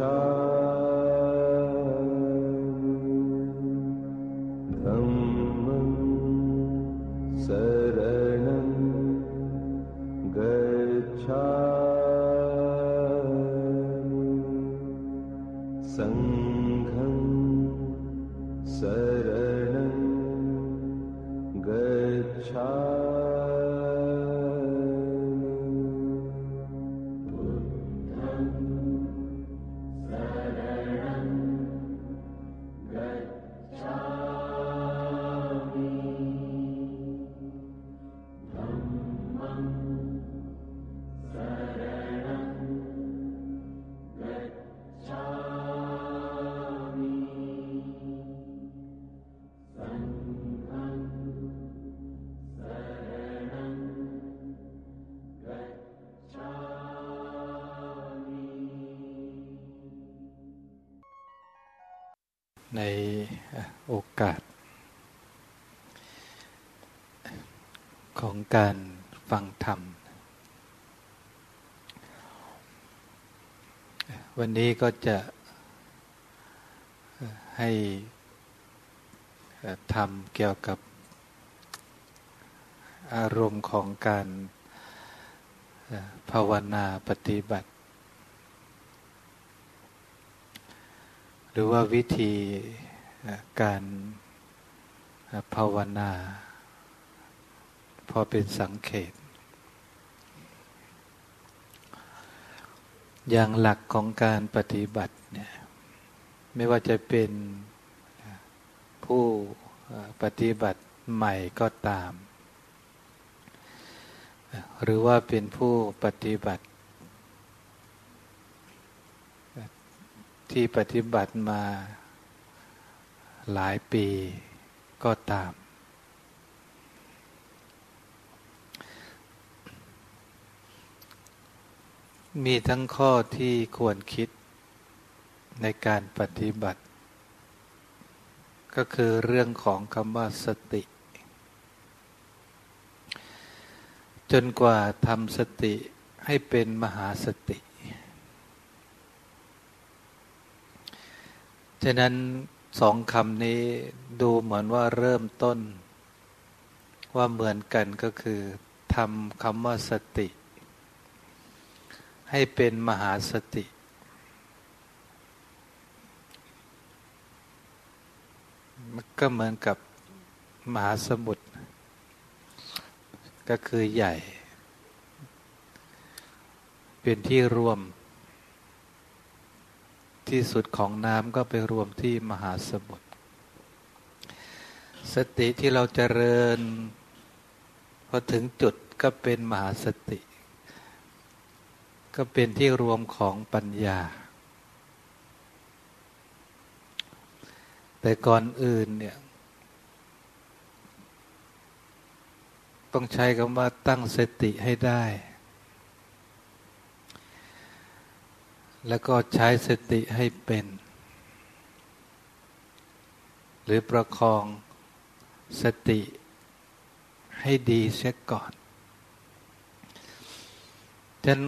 ใวันนี้ก็จะให้ทำเกี่ยวกับอารมณ์ของการภาวนาปฏิบัติ หรือว่าวิธีการภาวนา พอเป็นสังเขต อย่างหลักของการปฏิบัติเนี่ยไม่ว่าจะเป็นผู้ปฏิบัติใหม่ก็ตาม หรือว่าเป็นผู้ปฏิบัติ ที่ปฏิบัติมาหลายปีก็ตาม มีทั้งข้อที่ควรคิดในการปฏิบัติ ก็คือเรื่องของคำว่าสติ จนกว่าทำสติให้เป็นมหาสติ ฉะนั้นสองคำนี้ดูเหมือนว่าเริ่มต้น ว่าเหมือนกันก็คือทำคำว่าสติ ให้เป็นมหาสติ มันก็เหมือนกับมหาสมุทรก็คือใหญ่ เป็นที่รวม ที่สุดของน้ำก็ไปรวมที่มหาสมุทรสติที่เราเจริญพอถึงจุดก็เป็นมหาสติ ก็เป็นที่รวมของปัญญา แต่ก่อนอื่นเนี่ย ต้องใช้คำว่าตั้งสติให้ได้ แล้วก็ใช้สติให้เป็น หรือประคองสติให้ดีเสียก่อนฉะนั้น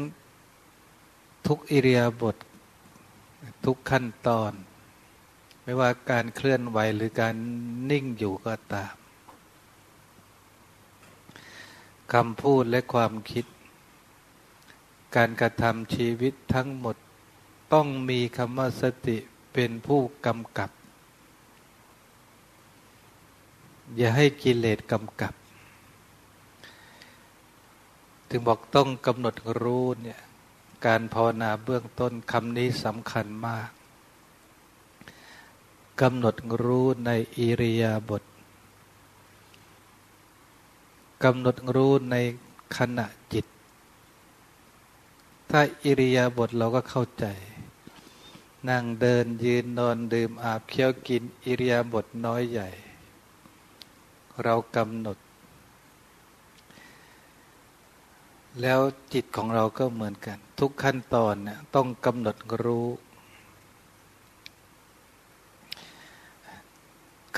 ทุกอิริยาบถททุกขั้นตอน ไม่ว่าการเคลื่อนไหวหรือการนิ่งอยู่ก็ตามคำพูดและความคิด การกระทำชีวิตทั้งหมดต้องมีคำว่าสติเป็นผู้กำกับ อย่าให้กิเลสกำกับ ถึงบอกต้องกำหนดรู้เนี่ย การภาวนาเบื้องต้นคำนี้สำคัญมากกำหนดรู้ในอิริยาบถกำหนดรู้ในขณะจิต ถ้าอิริยาบถเราก็เข้าใจ นั่งเดินยืนนอนดื่มอาบเคี้ยวกินอิริยาบถน้อยใหญ่ เรากำหนด แล้วจิตของเราก็เหมือนกัน ทุกขั้นตอนเนี่ยต้องกำหนดรู้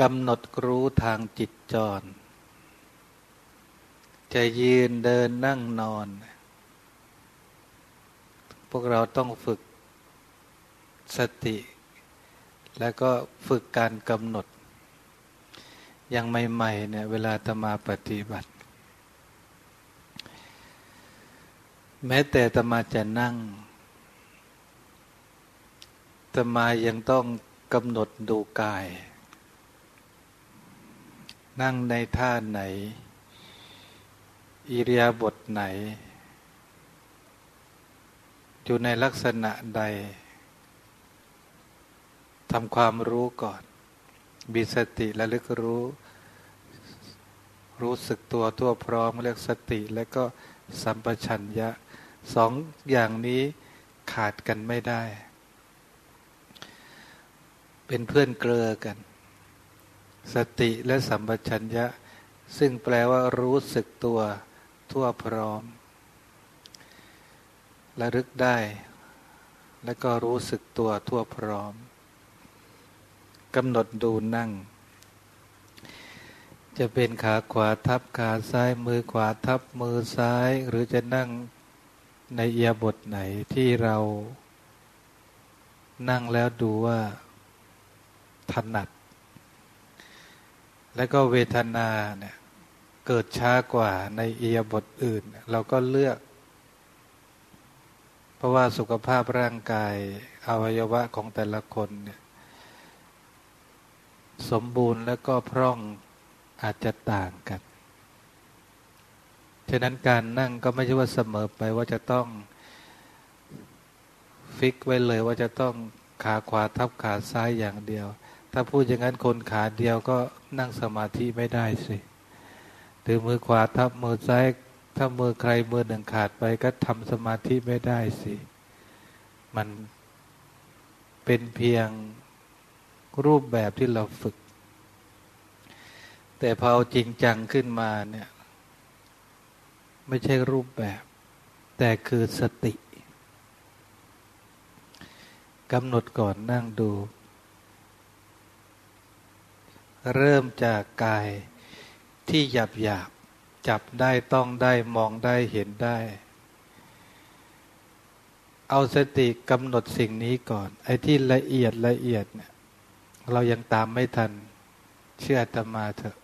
กำหนดรู้ทางจิตจร จะยืนเดินนั่งนอน พวกเราต้องฝึกสติ แล้วก็ฝึกการกำหนด อย่างใหม่ ๆ เนี่ย เวลาตมาปฏิบัติ แม้แต่ตมาจะนั่งตมายังต้องกำหนดดูกาย นั่งในท่าไหน อิริยาบถไหน อยู่ในลักษณะใดทำความรู้ก่อนมีสติและลึกรู้ รู้สึกตัวทั่วพร้อมเรียกสติและก็สัมปชัญญะ สองอย่างนี้ขาดกันไม่ได้ เป็นเพื่อนเกลือกัน สติและสัมปชัญญะ ซึ่งแปลว่ารู้สึกตัวทั่วพร้อมระลึกได้ และก็รู้สึกตัวทั่วพร้อมกำหนดดูนั่ง จะเป็นขาขวาทับขาซ้ายมือขวาทับมือซ้าย หรือจะนั่ง ในเอียบทไหนที่เรานั่งแล้วดูว่าถนัด และก็เวทนาเนี่ยเกิดช้ากว่าในเอียบทอื่น เราก็เลือก เพราะว่าสุขภาพร่างกายอวัยวะของแต่ละคนเนี่ยสมบูรณ์แล้วก็พร่องอาจจะต่างกัน ฉะนั้นการนั่งก็ไม่ใช่ว่าเสมอไปว่าจะต้องฟิกไว้เลยว่าจะต้องขาขวาทับขาซ้ายอย่างเดียว ถ้าพูดอย่างนั้นคนขาเดียวก็นั่งสมาธิไม่ได้สิหรือมือขวาทับมือซ้าย ถ้ามือใครมือหนึ่งขาดไปก็ทำสมาธิไม่ได้สิ มันเป็นเพียงรูปแบบที่เราฝึก แต่พอจริงจังขึ้นมาเนี่ย ไม่ใช่รูปแบบ แต่คือสติกำหนดก่อนนั่งดู เริ่มจากกายที่หยาบหยาบจับได้ต้องได้มองได้เห็นได้ เอาสติกำหนดสิ่งนี้ก่อน ไอ้ที่ละเอียดละเอียดเนี่ยเรายังตามไม่ทัน เชื่อตมาเถอะ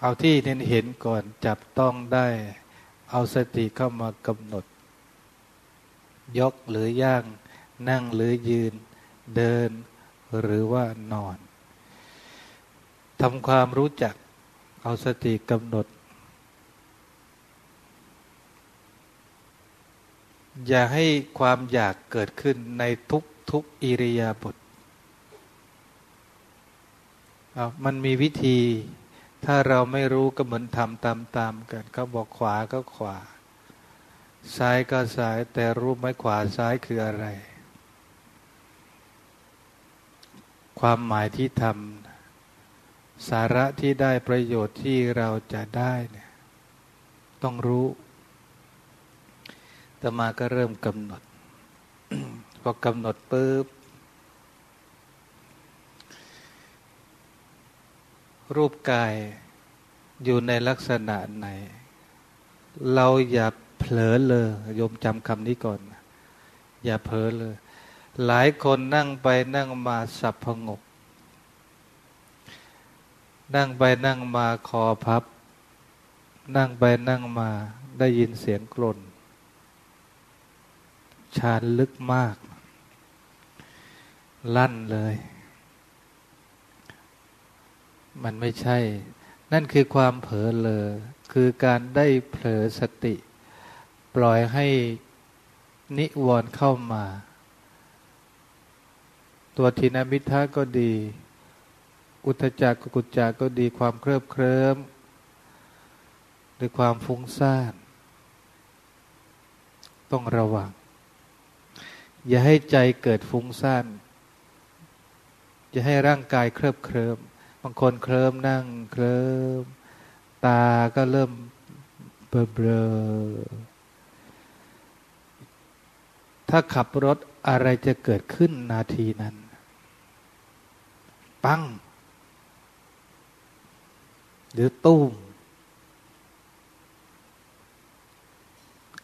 เอาที่เน้นเห็นก่อนจับต้องได้ เอาสติเข้ามากำหนด ยกหรือย่างนั่งหรือยืน เดินหรือว่านอนทำความรู้จัก เอาสติกำหนด อย่าให้ความอยากเกิดขึ้นในทุกทุกอิริยาบถมันมีวิธี ถ้าเราไม่รู้ก็เหมือนทำตามๆกันเขาบอกขวาก็ขวา ซ้ายก็ซ้าย แต่รู้ไหมขวาซ้ายคืออะไร ความหมายที่ทำสาระที่ได้ประโยชน์ที่เราจะได้เนี่ยต้องรู้ต่อมาก็เริ่มกำหนด พอกำหนดปุ๊บ รูปกายอยู่ในลักษณะไหน เราอย่าเผลอเลยโยมจำคำนี้ก่อน อย่าเผลอเลย หลายคนนั่งไปนั่งมาสับพงก นั่งไปนั่งมาคอพับ นั่งไปนั่งมาได้ยินเสียงกลนชานลึกมาก ลั่นเลย มันไม่ใช่ นั่นคือความเผลอเลยคือการได้เผลอสติ ปล่อยให้นิวรณ์เข้ามา ตัวทินามิทะก็ดี อุทจักกุจจาก็ดีความเคริบเคลิ้มหรือความฟุ้งซ่านต้องระวัง อย่าให้ใจเกิดฟุ้งซ่านจะให้ร่างกายเคลิบเคลิ้ม บางคนเคลิ้มนั่งเคลิ้มตาก็เริ่มเบลเบลถ้าขับรถอะไรจะเกิดขึ้นนาทีนั้น ปัง หรือตุ้ม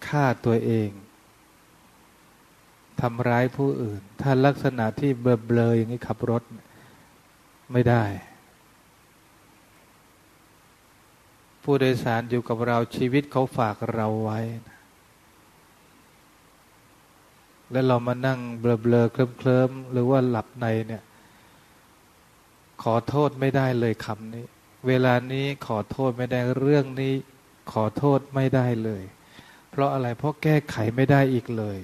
ฆ่าตัวเองทำร้ายผู้อื่น ถ้าลักษณะที่เบลอๆอย่างนี้ขับรถไม่ได้ ผู้โดยสารอยู่กับเราชีวิตเขาฝากเราไว้ แล้วเรามานั่งเบลอๆเคลิ้มๆหรือว่าหลับในเนี่ย ขอโทษไม่ได้เลยคำนี้ เวลานี้ขอโทษไม่ได้เรื่องนี้ ขอโทษไม่ได้เลย เพราะอะไรเพราะแก้ไขไม่ได้อีกเลย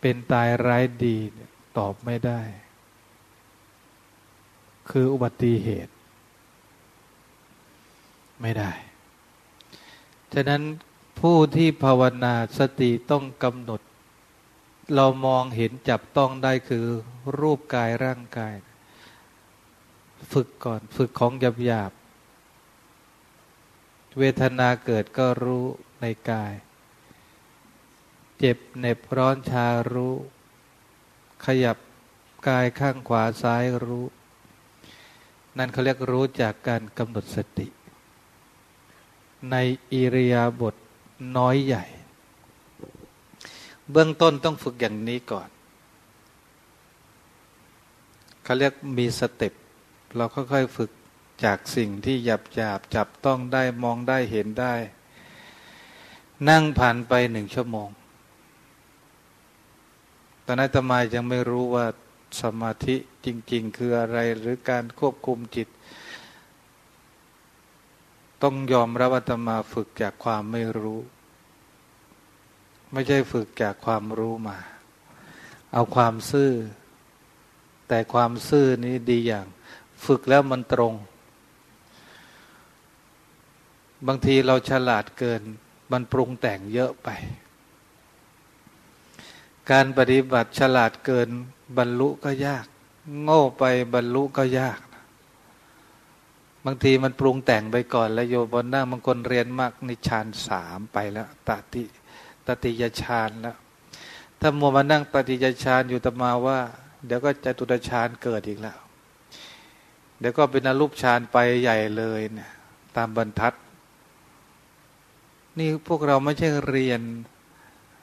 เป็นตายร้ายดีตอบไม่ได้ คืออุบัติเหตุ ไม่ได้ ฉะนั้นผู้ที่ภาวนาสติต้องกำหนด เรามองเห็นจับต้องได้คือรูปกายร่างกาย ฝึกก่อนฝึกของหยาบหยาบเวทนาเกิดก็รู้ในกาย เจ็บเหน็บร้อนชารู้ ขยับกายข้างขวาซ้ายรู้ นั่นเขาเรียกรู้จากการกำหนดสติ ในอิริยาบถน้อยใหญ่ เบื้องต้นต้องฝึกอย่างนี้ก่อนเขาเรียกมีสเต็ปเราค่อยๆฝึกจากสิ่งที่หยับหยาบจับต้องได้มองได้เห็นได้ นั่งผ่านไปหนึ่งชั่วโมง ตอนนั้นตมายังไม่รู้ว่าสมาธิจริง ๆ คืออะไรหรือการควบคุมจิต ต้องยอมรับว่าตมาฝึกจากความไม่รู้ ไม่ใช่ฝึกจากความรู้มา เอาความซื่อ แต่ความซื่อนี้ดีอย่าง ฝึกแล้วมันตรง บางทีเราฉลาดเกิน มันปรุงแต่งเยอะไป การปฏิบัติฉลาดเกินบรรลุก็ยาก โง่ไปบรรลุก็ยาก บางทีมันปรุงแต่งไปก่อน แล้วโยบนนั่งบางคนเรียนมากนิชานสามไปแล้วตติตติยฌานแล้วถ้ามัวมานั่งตติยฌานอยู่ตมาว่า เดี๋ยวก็จะตุตฌานเกิดอีกแล้ว เดี๋ยวก็เป็นอรูปฌานไปใหญ่เลยเนี่ยตามบรรทัด นี่พวกเราไม่ใช่เรียน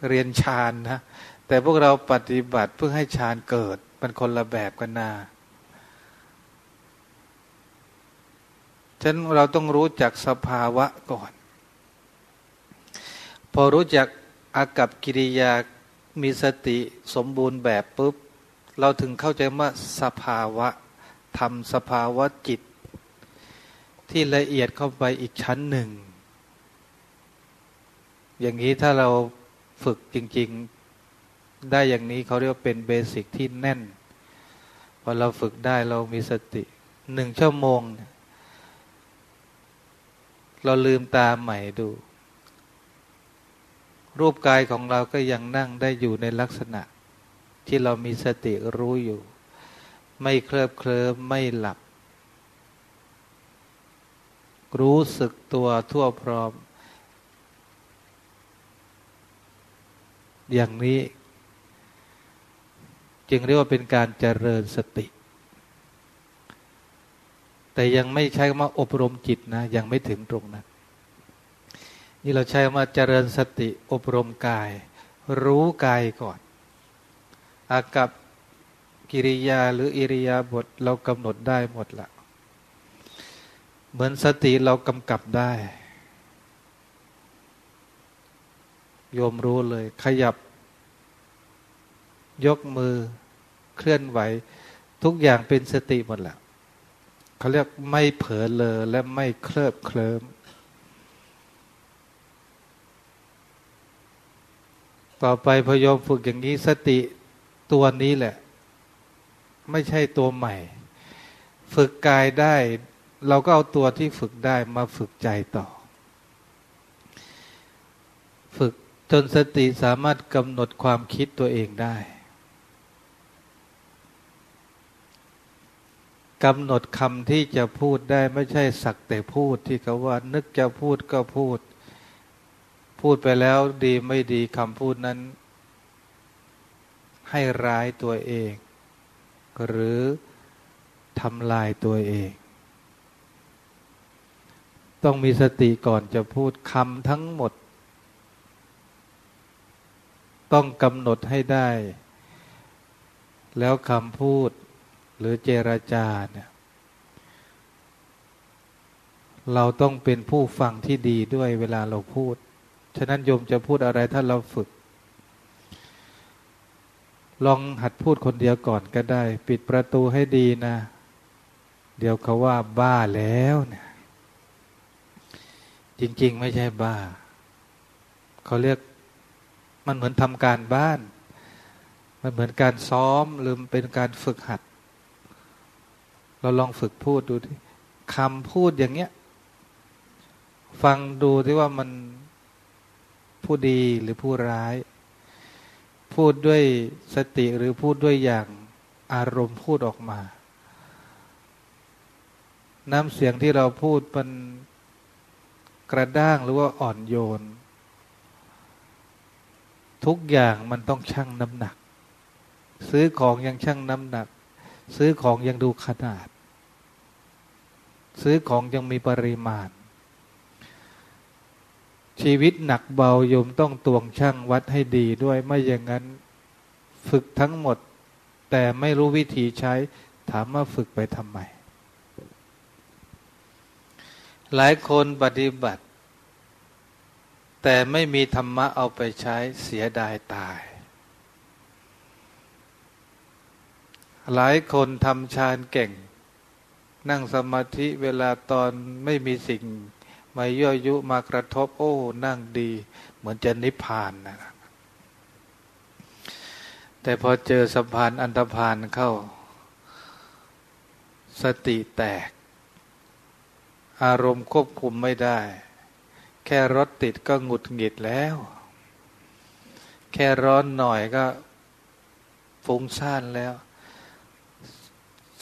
เรียนฌานนะแต่พวกเราปฏิบัติเพื่อให้ฌานเกิดมันคนละแบบกันนา ฉะนั้นเราต้องรู้จักสภาวะก่อน พอรู้จักอากับกิริยามีสติสมบูรณ์แบบปุ๊บ เราถึงเข้าใจว่าสภาวะทำสภาวะจิต ที่ละเอียดเข้าไปอีกชั้นหนึ่ง อย่างนี้ถ้าเราฝึกจริงได้อย่างนี้เขาเรียกว่าเป็นเบสิกที่แน่น พอเราฝึกได้เรามีสติหนึ่งชั่วโมงเเราลืมตาใหม่ดู รูปกายของเราก็ยังนั่งได้อยู่ในลักษณะ ที่เรามีสติรู้อยู่ ไม่เคลิบเคลิ้มไม่หลับ รู้สึกตัวทั่วพร้อม อย่างนี้ จึงเรียกว่าเป็นการเจริญสติ แต่ยังไม่ใช้คำว่าอบรมจิตนะ ยังไม่ถึงตรงนั้นนี่เราใช้คำว่าเจริญสติอบรมกาย รู้กายก่อน อากับกิริยาหรืออิริยาบถเรากำหนดได้หมดละเหมือนสติเรากำกับได้โยมรู้เลย ขยับ ยกมือเคลื่อนไหว ทุกอย่างเป็นสติหมดแหละ เขาเรียกไม่เผลอเลอและไม่เคลิบเคลิ้มต่อไปพยมฝึกอย่างนี้สติตัวนี้แหละ ไม่ใช่ตัวใหม่ ฝึกกายได้ เราก็เอาตัวที่ฝึกได้มาฝึกใจต่อ ฝึกจนสติสามารถกำหนดความคิดตัวเองได้ กำหนดคำที่จะพูดได้ไม่ใช่สักแต่พูดที่เขาว่า นึกจะพูดก็พูด พูดไปแล้วดีไม่ดีคำพูดนั้น ให้ร้ายตัวเอง หรือทำลายตัวเอง ต้องมีสติก่อนจะพูดคำทั้งหมด ต้องกำหนดให้ได้ แล้วคำพูด หรือเจรจาเนี่ยเราต้องเป็นผู้ฟังที่ดีด้วยเวลาเราพูด ฉะนั้นโยมจะพูดอะไรถ้าเราฝึก ลองหัดพูดคนเดียวก่อนก็ได้ ปิดประตูให้ดีนะ เดี๋ยวเขาว่าบ้าแล้วเนี่ยจริง ๆ ไม่ใช่บ้า เขาเรียกมันเหมือนทำการบ้าน มันเหมือนการซ้อมหรือเป็นการฝึกหัด เราลองฝึกพูดดูที่คำพูดอย่างเงี้ย ฟังดูที่ว่ามันผู้ดีหรือผู้ร้าย พูดด้วยสติหรือพูดด้วยอย่างอารมณ์พูดออกมา น้ำเสียงที่เราพูดมันกระด้างหรือว่าอ่อนโยน ทุกอย่างมันต้องชั่งน้ำหนัก ซื้อของยังชั่งน้ำหนัก ซื้อของยังดูขนาด ซื้อของยังมีปริมาณ ชีวิตหนักเบาโยมต้องตวงช่างวัดให้ดีด้วยไม่อย่างนั้นฝึกทั้งหมด แต่ไม่รู้วิธีใช้ ถามว่าฝึกไปทำไม หลายคนปฏิบัติ แต่ไม่มีธรรมะเอาไปใช้เสียดายตายหลายคนทำฌานเก่ง นั่งสมาธิเวลาตอนไม่มีสิ่ง มาย่อยุมากระทบ โอ้ นั่งดี เหมือนจะนิพพานนะแต่พอเจอสะพานอันธพาลเข้า สติแตก อารมณ์ควบคุมไม่ได้ แค่รถติดก็หงุดหงิดแล้ว แค่ร้อนหน่อยก็ฟุ้งซ่านแล้ว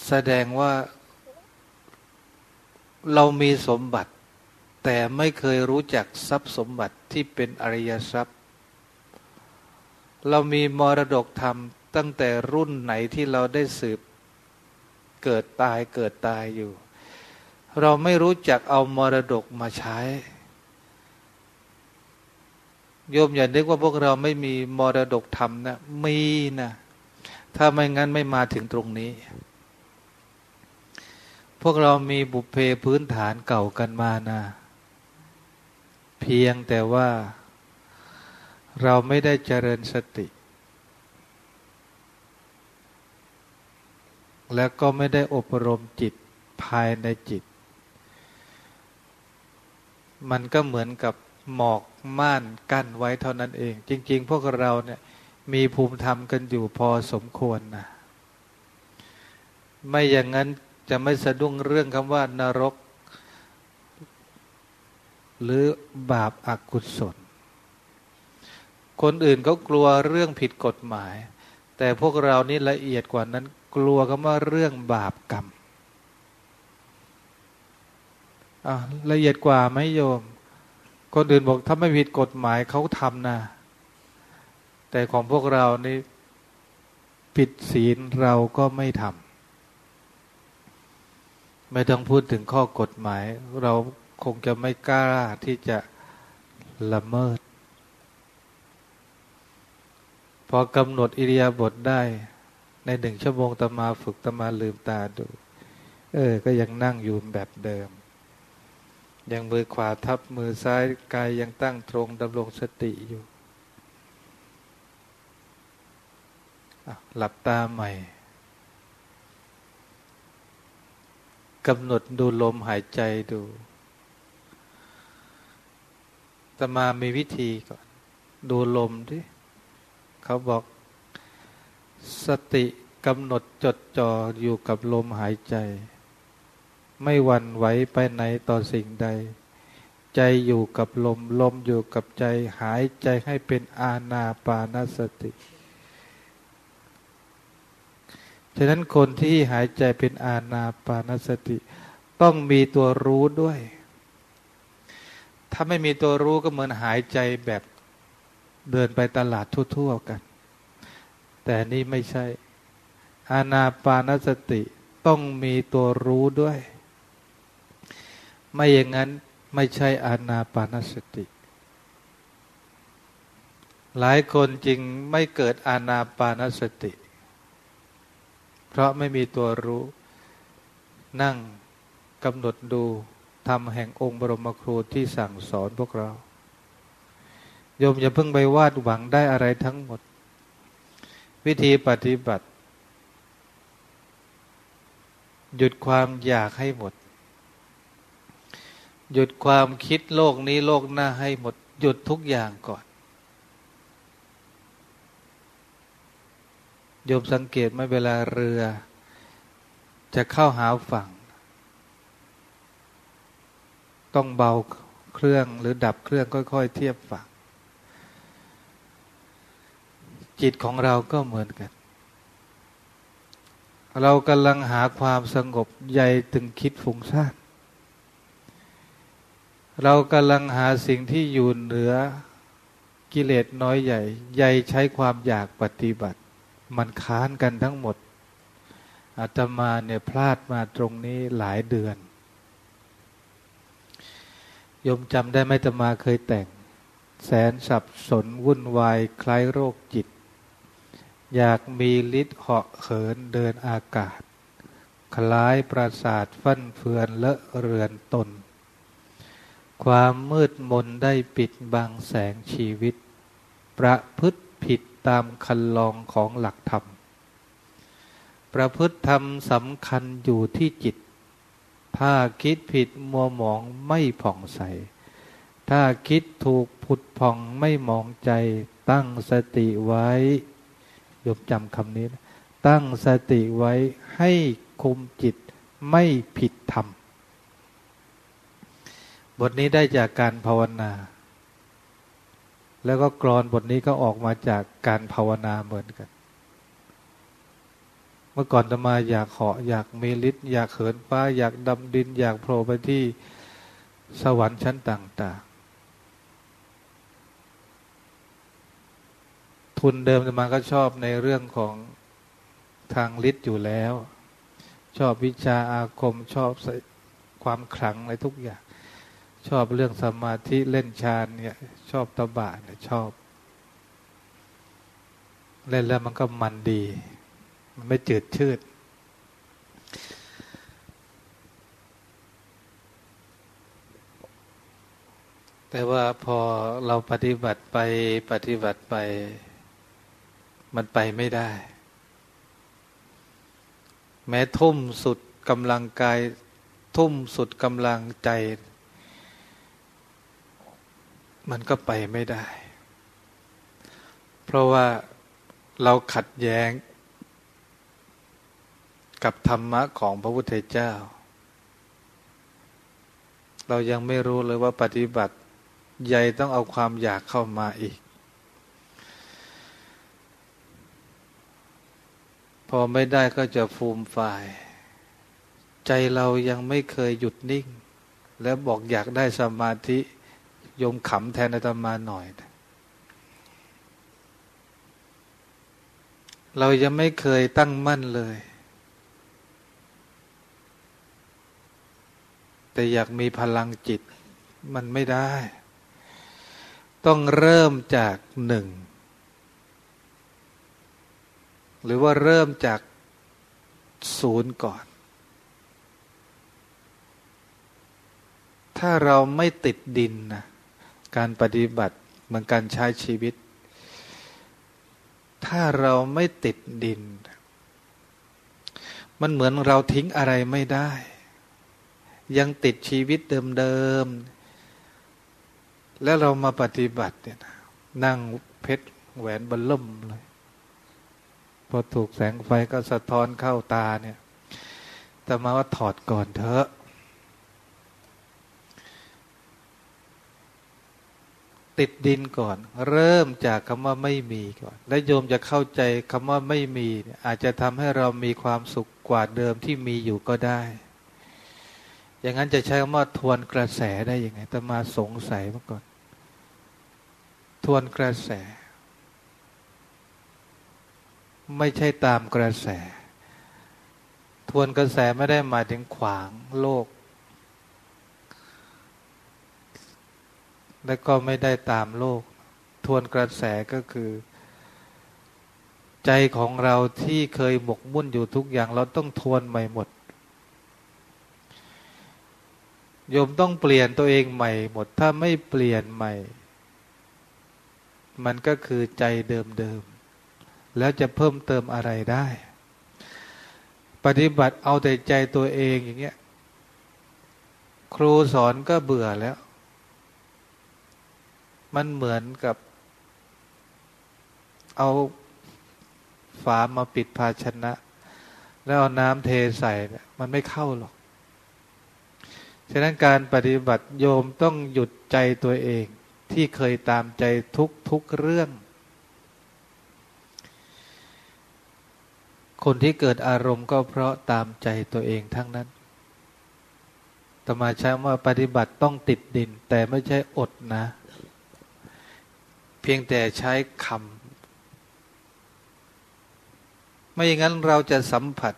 แสดงว่า เรามีสมบัติ แต่ไม่เคยรู้จักทรัพย์สมบัติที่เป็นอริยทรัพย์ เรามีมรดกธรรมตั้งแต่รุ่นไหนที่เราได้สืบ เกิดตายเกิดตายอยู่ เราไม่รู้จักเอามรดกมาใช้ โยมอย่านึกว่าพวกเราไม่มีมรดกธรรมนะ มีนะ ถ้าไม่งั้นไม่มาถึงตรงนี้ พวกเรามีบุพเพพื้นฐานเก่ากันมานะเพียงแต่ว่าเราไม่ได้เจริญสติ แล้วก็ไม่ได้อบรมจิตภายในจิต มันก็เหมือนกับหมอกม่านกั้นไว้เท่านั้นเอง จริง ๆ พวกเราเนี่ยมีภูมิธรรมกันอยู่พอสมควรนะไม่อย่างนั้น จะไม่สะดุ้งเรื่องคำว่านรก หรือบาปอากุศล คนอื่นเขากลัวเรื่องผิดกฎหมาย แต่พวกเรานี่ละเอียดกว่านั้นกลัวคำว่าเรื่องบาปกรรมละเอียดกว่าไหมโยม คนอื่นบอกถ้าไม่ผิดกฎหมายเขาทำนะ แต่ของพวกเรานี่ผิดศีลเราก็ไม่ทำ ไม่ต้องพูดถึงข้อกฎหมาย เราคงจะไม่กล้าที่จะละเมิด พอกำหนดอิริยาบถได้ในหนึ่งชั่วโมงตมาฝึกตมาลืมตาดู เออ ก็ยังนั่งอยู่แบบเดิม ยังมือขวาทับมือซ้ายกายยังตั้งตรงดำรงสติอยู่หลับตาใหม่ กำหนดดูลมหายใจดูตมามีวิธีก่อน ดูลมดิเขาบอก สติกำหนดจดจ่ออยู่กับลมหายใจ ไม่หวั่นไหวไปไหนต่อสิ่งใด ใจอยู่กับลม ลมอยู่กับใจ หายใจให้เป็นอาณาปานสติ ฉะนั้นคนที่หายใจเป็นอาณาปานสติ ต้องมีตัวรู้ด้วย ถ้าไม่มีตัวรู้ก็เหมือนหายใจแบบเดินไปตลาดทั่วๆกัน แต่นี่ไม่ใช่ อาณาปานสติต้องมีตัวรู้ด้วย ไม่อย่างนั้นไม่ใช่อานาปานสติ หลายคนจริงไม่เกิดอานาปานสติ เพราะไม่มีตัวรู้ นั่งกำหนดดูทำแห่งองค์บรมครูที่สั่งสอนพวกเราโยมอย่าเพิ่งไปวาดหวังได้อะไรทั้งหมด วิธีปฏิบัติ หยุดความอยากให้หมด หยุดความคิดโลกนี้โลกหน้าให้หมด หยุดทุกอย่างก่อน โยมสังเกตไม่เวลาเรือ จะเข้าหาฝั่ง ต้องเบาเครื่องหรือดับเครื่องค่อย ๆ เทียบฝั่ง จิตของเราก็เหมือนกัน เรากำลังหาความสงบใหญ่ถึงคิดฟุ้งซ่านเรากำลังหาสิ่งที่อยู่เหนือกิเลสน้อยใหญ่ใหญ่ใช้ความอยากปฏิบัติ มันค้านกันทั้งหมดอาตมาเนี่ยพลาดมาตรงนี้หลายเดือนยมจำได้ไหมอาตมาเคยแต่ง แสนสับสนวุ่นวายคล้ายโรคจิต อยากมีฤทธิ์เหาะเขินเดินอากาศ คล้ายปราสาทฟั่นเฟือนเลอะเรือนตน ความมืดมนได้ปิดบังแสงชีวิต ประพฤติผิด ตามคันลองของหลักธรรม ประพฤติธรรมสำคัญอยู่ที่จิต ถ้าคิดผิดมัวหมองไม่ผ่องใส ถ้าคิดถูกผุดผ่องไม่มองใจ ตั้งสติไว้ยกจำคำนี้ตั้งสติไว้ให้คุมจิตไม่ผิดธรรม บทนี้ได้จากการภาวนา แล้วก็กรอนบทนี้ก็ออกมาจากการภาวนาเหมือนกัน เมื่อก่อนจะมาอยากเหาะอยากมีฤทธิ์อยากเขินฟ้า อยากดำดิน อยากโผล่ไปที่สวรรค์ชั้นต่าง ๆ ทุนเดิมจะมาก็ชอบในเรื่องของทางฤทธิ์อยู่แล้ว ชอบวิชาอาคมชอบความขลังอะไรทุกอย่าง ชอบเรื่องสมาธิเล่นฌานเนี่ย ชอบตบะเนี่ยชอบ เล่นแล้วมันก็มันดี มันไม่จืดชืด แต่ว่าพอเราปฏิบัติไปปฏิบัติไป มันไปไม่ได้ แม้ทุ่มสุดกำลังกาย ทุ่มสุดกำลังใจ มันก็ไปไม่ได้ เพราะว่าเราขัดแย้ง กับธรรมะของพระพุทธเจ้า เรายังไม่รู้เลยว่าปฏิบัติใหญ่ต้องเอาความอยากเข้ามาอีก พอไม่ได้ก็จะฟูมฝ่าย ใจเรายังไม่เคยหยุดนิ่ง แล้วบอกอยากได้สมาธิ ยมขำแทนอาตมาหน่อย เรายังไม่เคยตั้งมั่นเลย แต่อยากมีพลังจิตมันไม่ได้ ต้องเริ่มจากหนึ่ง หรือว่าเริ่มจากศูนย์ก่อน ถ้าเราไม่ติดดินนะ การปฏิบัติเหมือนการใช้ชีวิต ถ้าเราไม่ติดดิน มันเหมือนเราทิ้งอะไรไม่ได้ ยังติดชีวิตเดิมๆ แล้วเรามาปฏิบัติเนี่ยนั่งเพชรแหวนบรรล่มเลยพอถูกแสงไฟก็สะท้อนเข้าตาเนี่ยแต่มาว่าถอดก่อนเถอะ ติดดินก่อน เริ่มจากคำว่าไม่มีก่อน และโยมจะเข้าใจคำว่าไม่มีอาจจะทำให้เรามีความสุขกว่าเดิมที่มีอยู่ก็ได้ อย่างนั้นจะใช้คำว่าทวนกระแสได้ยังไงแต่มาสงสัยมาก่อน ทวนกระแส ไม่ใช่ตามกระแส ทวนกระแสไม่ได้หมายถึงขวางโลก และก็ไม่ได้ตามโลก ทวนกระแสก็คือ ใจของเราที่เคยหมกมุ่นอยู่ทุกอย่าง เราต้องทวนใหม่หมดโยมต้องเปลี่ยนตัวเองใหม่หมดถ้าไม่เปลี่ยนใหม่ มันก็คือใจเดิมๆแล้วจะเพิ่มเติมอะไรได้ ปฏิบัติเอาแต่ใจตัวเองอย่างเงี้ยครูสอนก็เบื่อแล้ว มันเหมือนกับ เอาฝามาปิดภาชนะ แล้วเอาน้ำเทใส่เนี่ยมันไม่เข้าหรอก ฉะนั้นการปฏิบัติโยมต้องหยุดใจตัวเอง ที่เคยตามใจทุกทุกเรื่อง คนที่เกิดอารมณ์ก็เพราะตามใจตัวเองทั้งนั้นตมาใช้ว่าปฏิบัติต้องติดดิน แต่ไม่ใช่อดนะ เพียงแต่ใช้คำไม่อย่างนั้นเราจะสัมผัส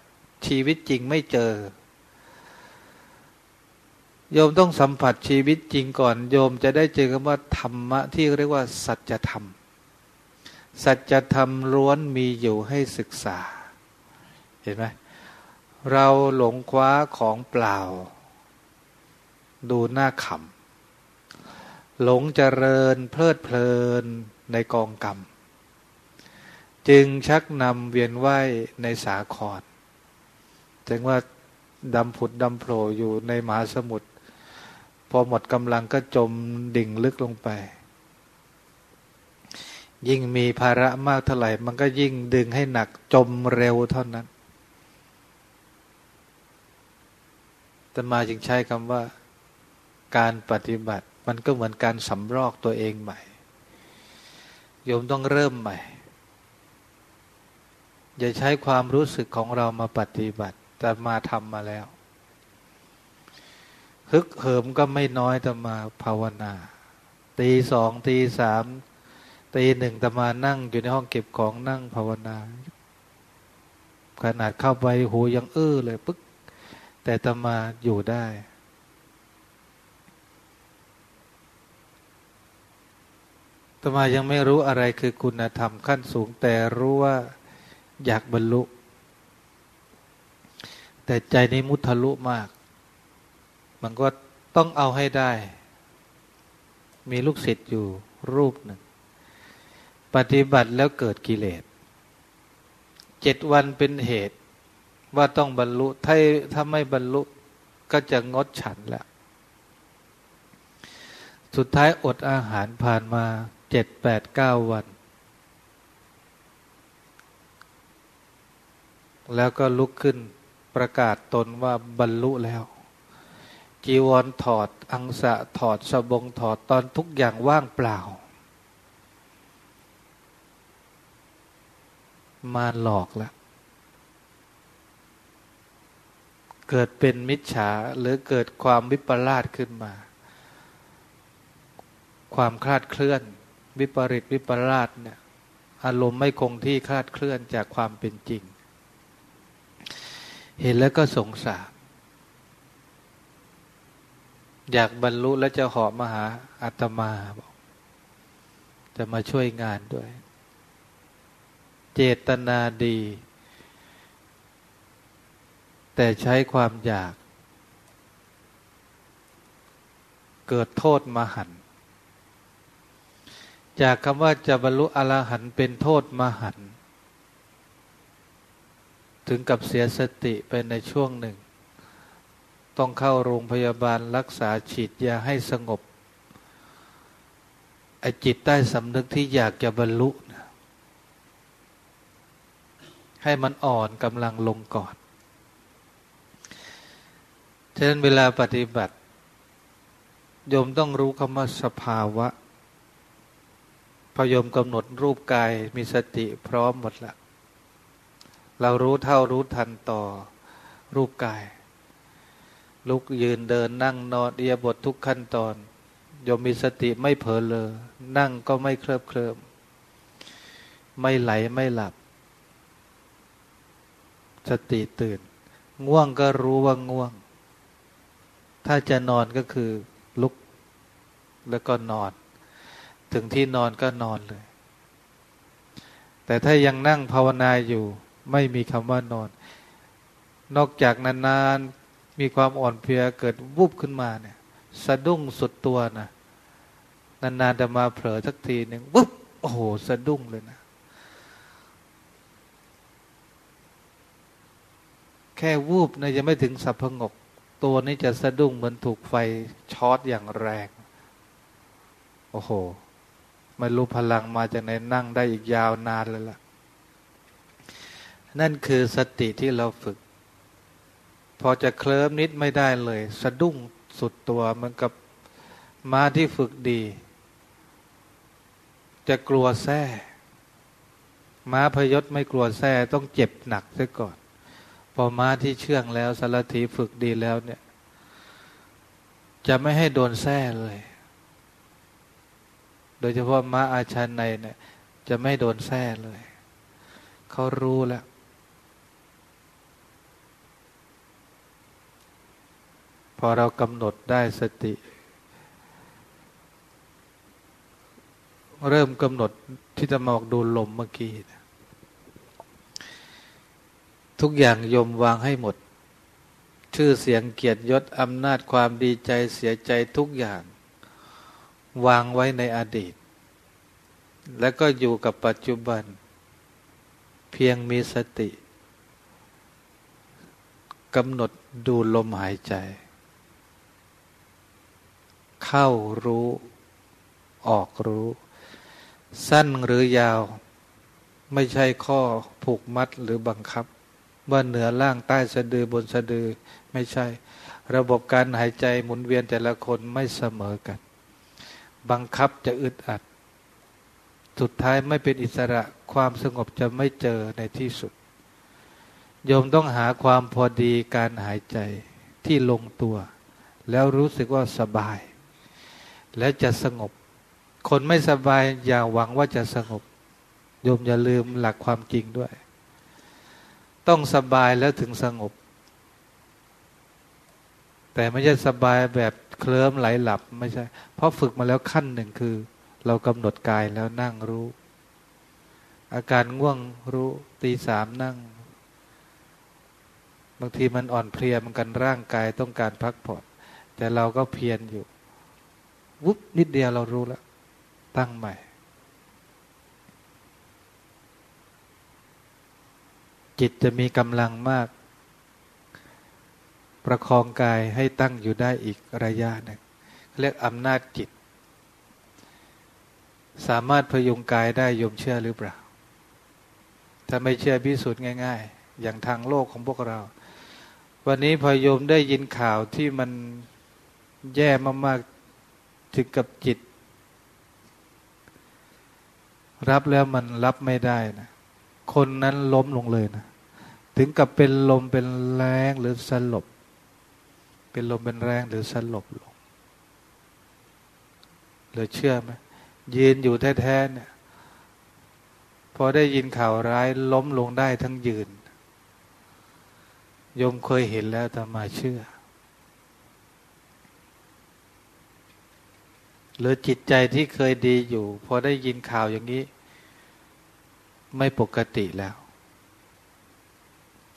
ชีวิตจริงไม่เจอ โยมต้องสัมผัสชีวิตจริงก่อน โยมจะได้เจอคำว่าธรรมะที่เรียกว่า สัจธรรม สัจธรรมล้วนมีอยู่ให้ศึกษา เห็นไหมเราหลงคว้าของเปล่า ดูหน้าขำ หลงเจริญเพลิดเพลินในกองกรรม จึงชักนำเวียนไหวในสาครจึงว่าดำผุดดำโผล่อยู่ในมหาสมุทรพอหมดกำลังก็จมดิ่งลึกลงไป ยิ่งมีภาระมากเท่าไหร่ มันก็ยิ่งดึงให้หนักจมเร็วเท่านั้นแต่มาจึงใช้คำว่าการปฏิบัติ มันก็เหมือนการสำรอกตัวเองใหม่ โยมต้องเริ่มใหม่ อย่าใช้ความรู้สึกของเรามาปฏิบัติ แต่มาทำมาแล้วฮึกเหิมก็ไม่น้อยแต่มาภาวนา ตีสองตีสามตีหนึ่งแต่มานั่งอยู่ในห้องเก็บของนั่งภาวนา ขนาดเข้าไปหูยังเออเลยปึ๊ก แต่ตมาอยู่ได้ ตมายังไม่รู้อะไรคือคุณธรรมขั้นสูง แต่รู้ว่าอยากบรรลุ แต่ใจนี้มุทะลุมาก มันก็ต้องเอาให้ได้ มีลูกศิษย์อยู่รูปหนึ่ง ปฏิบัติแล้วเกิดกิเลสเจ็ดวันเป็นเหตุว่าต้องบรรลุ ถ้าถ้าไม่บรรลุก็จะงดฉันแล้วสุดท้ายอดอาหารผ่านมา เจ็ดแปดเก้าวัน แล้วก็ลุกขึ้นประกาศตนว่าบรรลุแล้ว จีวรถอด อังสะถอดสบงถอดตอนทุกอย่างว่างเปล่า มาหลอกแล้ว เกิดเป็นมิจฉาหรือเกิดความวิปลาสขึ้นมา ความคลาดเคลื่อน วิปริตวิปลาสเนี่ยอารมณ์ไม่คงที่คลาดเคลื่อนจากความเป็นจริง เห็นแล้วก็สงสารอยากบรรลุแล้วจะหอมาหาอาตมาบอก จะมาช่วยงานด้วย เจตนาดี แต่ใช้ความอยาก เกิดโทษมหัน จากคำว่าจะบรรลุอรหันต์เป็นโทษมหันถึงกับเสียสติไปในช่วงหนึ่ง ต้องเข้าโรงพยาบาลรักษาฉีดยาให้สงบไอจิตใต้สำนึกที่อยากจะบรรลุนะให้มันอ่อนกำลังลงก่อนฉะนั้นเวลาปฏิบัติโยมต้องรู้คำว่าสภาวะ พยมกำหนดรูปกายมีสติพร้อมหมดละเรารู้เท่ารู้ทันต่อรูปกาย ลุกยืนเดินนั่งนอนเอียบททุกขั้นตอนยมมีสติไม่เผลอเลยนั่งก็ไม่เคลิบเคลิมไม่ไหลไม่หลับ สติตื่น ง่วงก็รู้ว่าง่วง ถ้าจะนอนก็คือลุกแล้วก็นอน ถึงที่นอนก็นอนเลย แต่ถ้ายังนั่งภาวนาอยู่ ไม่มีคำว่านอน นอกจากนานๆมีความอ่อนเพลียเกิดวุบขึ้นมาเนี่ย สะดุ้งสุดตัวนะนานๆจะมาเผลอสักทีหนึ่งวุบโอ้โห สะดุ้งเลยนะแค่วูบนะยังไม่ถึงสับพงก ตัวนี้จะสะดุ้งเหมือนถูกไฟช็อตอย่างแรง โอ้โห ไม่รู้พลังมาจากไหนนั่งได้อีกยาวนานเลยล่ะ นั่นคือสติที่เราฝึก พอจะเคลิ้มนิดไม่ได้เลย สะดุ้งสุดตัวเหมือนกับม้าที่ฝึกดี จะกลัวแท้ม้าพยศไม่กลัวแท้ต้องเจ็บหนักซะก่อน พอม้าที่เชื่องแล้วสารถีฝึกดีแล้วเนี่ย จะไม่ให้โดนแท้เลย โดยเฉพาะม้าอาชันในเนี่ย จะไม่โดนแท้เลย เขารู้แล้วพอเรากำหนดได้สติ เริ่มกำหนดที่จะมอกดูลมเมื่อกี้ ทุกอย่างยมวางให้หมด ชื่อเสียงเกียรติยศอำนาจความดีใจเสียใจทุกอย่าง วางไว้ในอดีต แล้วก็อยู่กับปัจจุบัน เพียงมีสติกำหนดดูลมหายใจ เข้ารู้ออกรู้ สั้นหรือยาว ไม่ใช่ข้อผูกมัดหรือบังคับ ว่าเหนือล่างใต้สะดือบนสะดือไม่ใช่ ระบบการหายใจหมุนเวียนแต่ละคนไม่เสมอกัน บังคับจะอึดอัด สุดท้ายไม่เป็นอิสระความสงบจะไม่เจอในที่สุด โยมต้องหาความพอดีการหายใจที่ลงตัว แล้วรู้สึกว่าสบาย และจะสงบ คนไม่สบายอย่าหวังว่าจะสงบ โยมอย่าลืมหลักความจริงด้วย ต้องสบายแล้วถึงสงบ แต่ไม่ใช่สบายแบบ เคลิ้มไหลหลับไม่ใช่ เพราะฝึกมาแล้วขั้นหนึ่งคือ เรากำหนดกายแล้วนั่งรู้ อาการง่วงรู้ตีสามนั่ง บางทีมันอ่อนเพลียมันกันร่างกายต้องการพักผ่อนแต่เราก็เพียรอยู่ วุบนิดเดียวเรารู้แล้ว ตั้งใหม่จิตจะมีกำลังมาก ประคองกายให้ตั้งอยู่ได้อีกระยะหนึ่งเรียกอำนาจจิต สามารถพยุงกายได้ยมเชื่อหรือเปล่า ถ้าไม่เชื่อพิสูจน์ง่าย ๆ อย่างทางโลกของพวกเรา วันนี้พยมได้ยินข่าวที่มันแย่มากๆถึงกับจิต รับแล้วมันรับไม่ได้นะคนนั้นล้มลงเลยนะถึงกับเป็นลมเป็นแรงหรือสลบ เป็นลมเป็นแรงหรือสลบลงหลือเชื่อไหมยืนอยู่แท้ๆเนี่ย พอได้ยินข่าวร้ายล้มลงได้ทั้งยืนโยมเคยเห็นแล้วแต่มาเชื่อ หรือจิตใจที่เคยดีอยู่ พอได้ยินข่าวอย่างนี้ ไม่ปกติแล้ว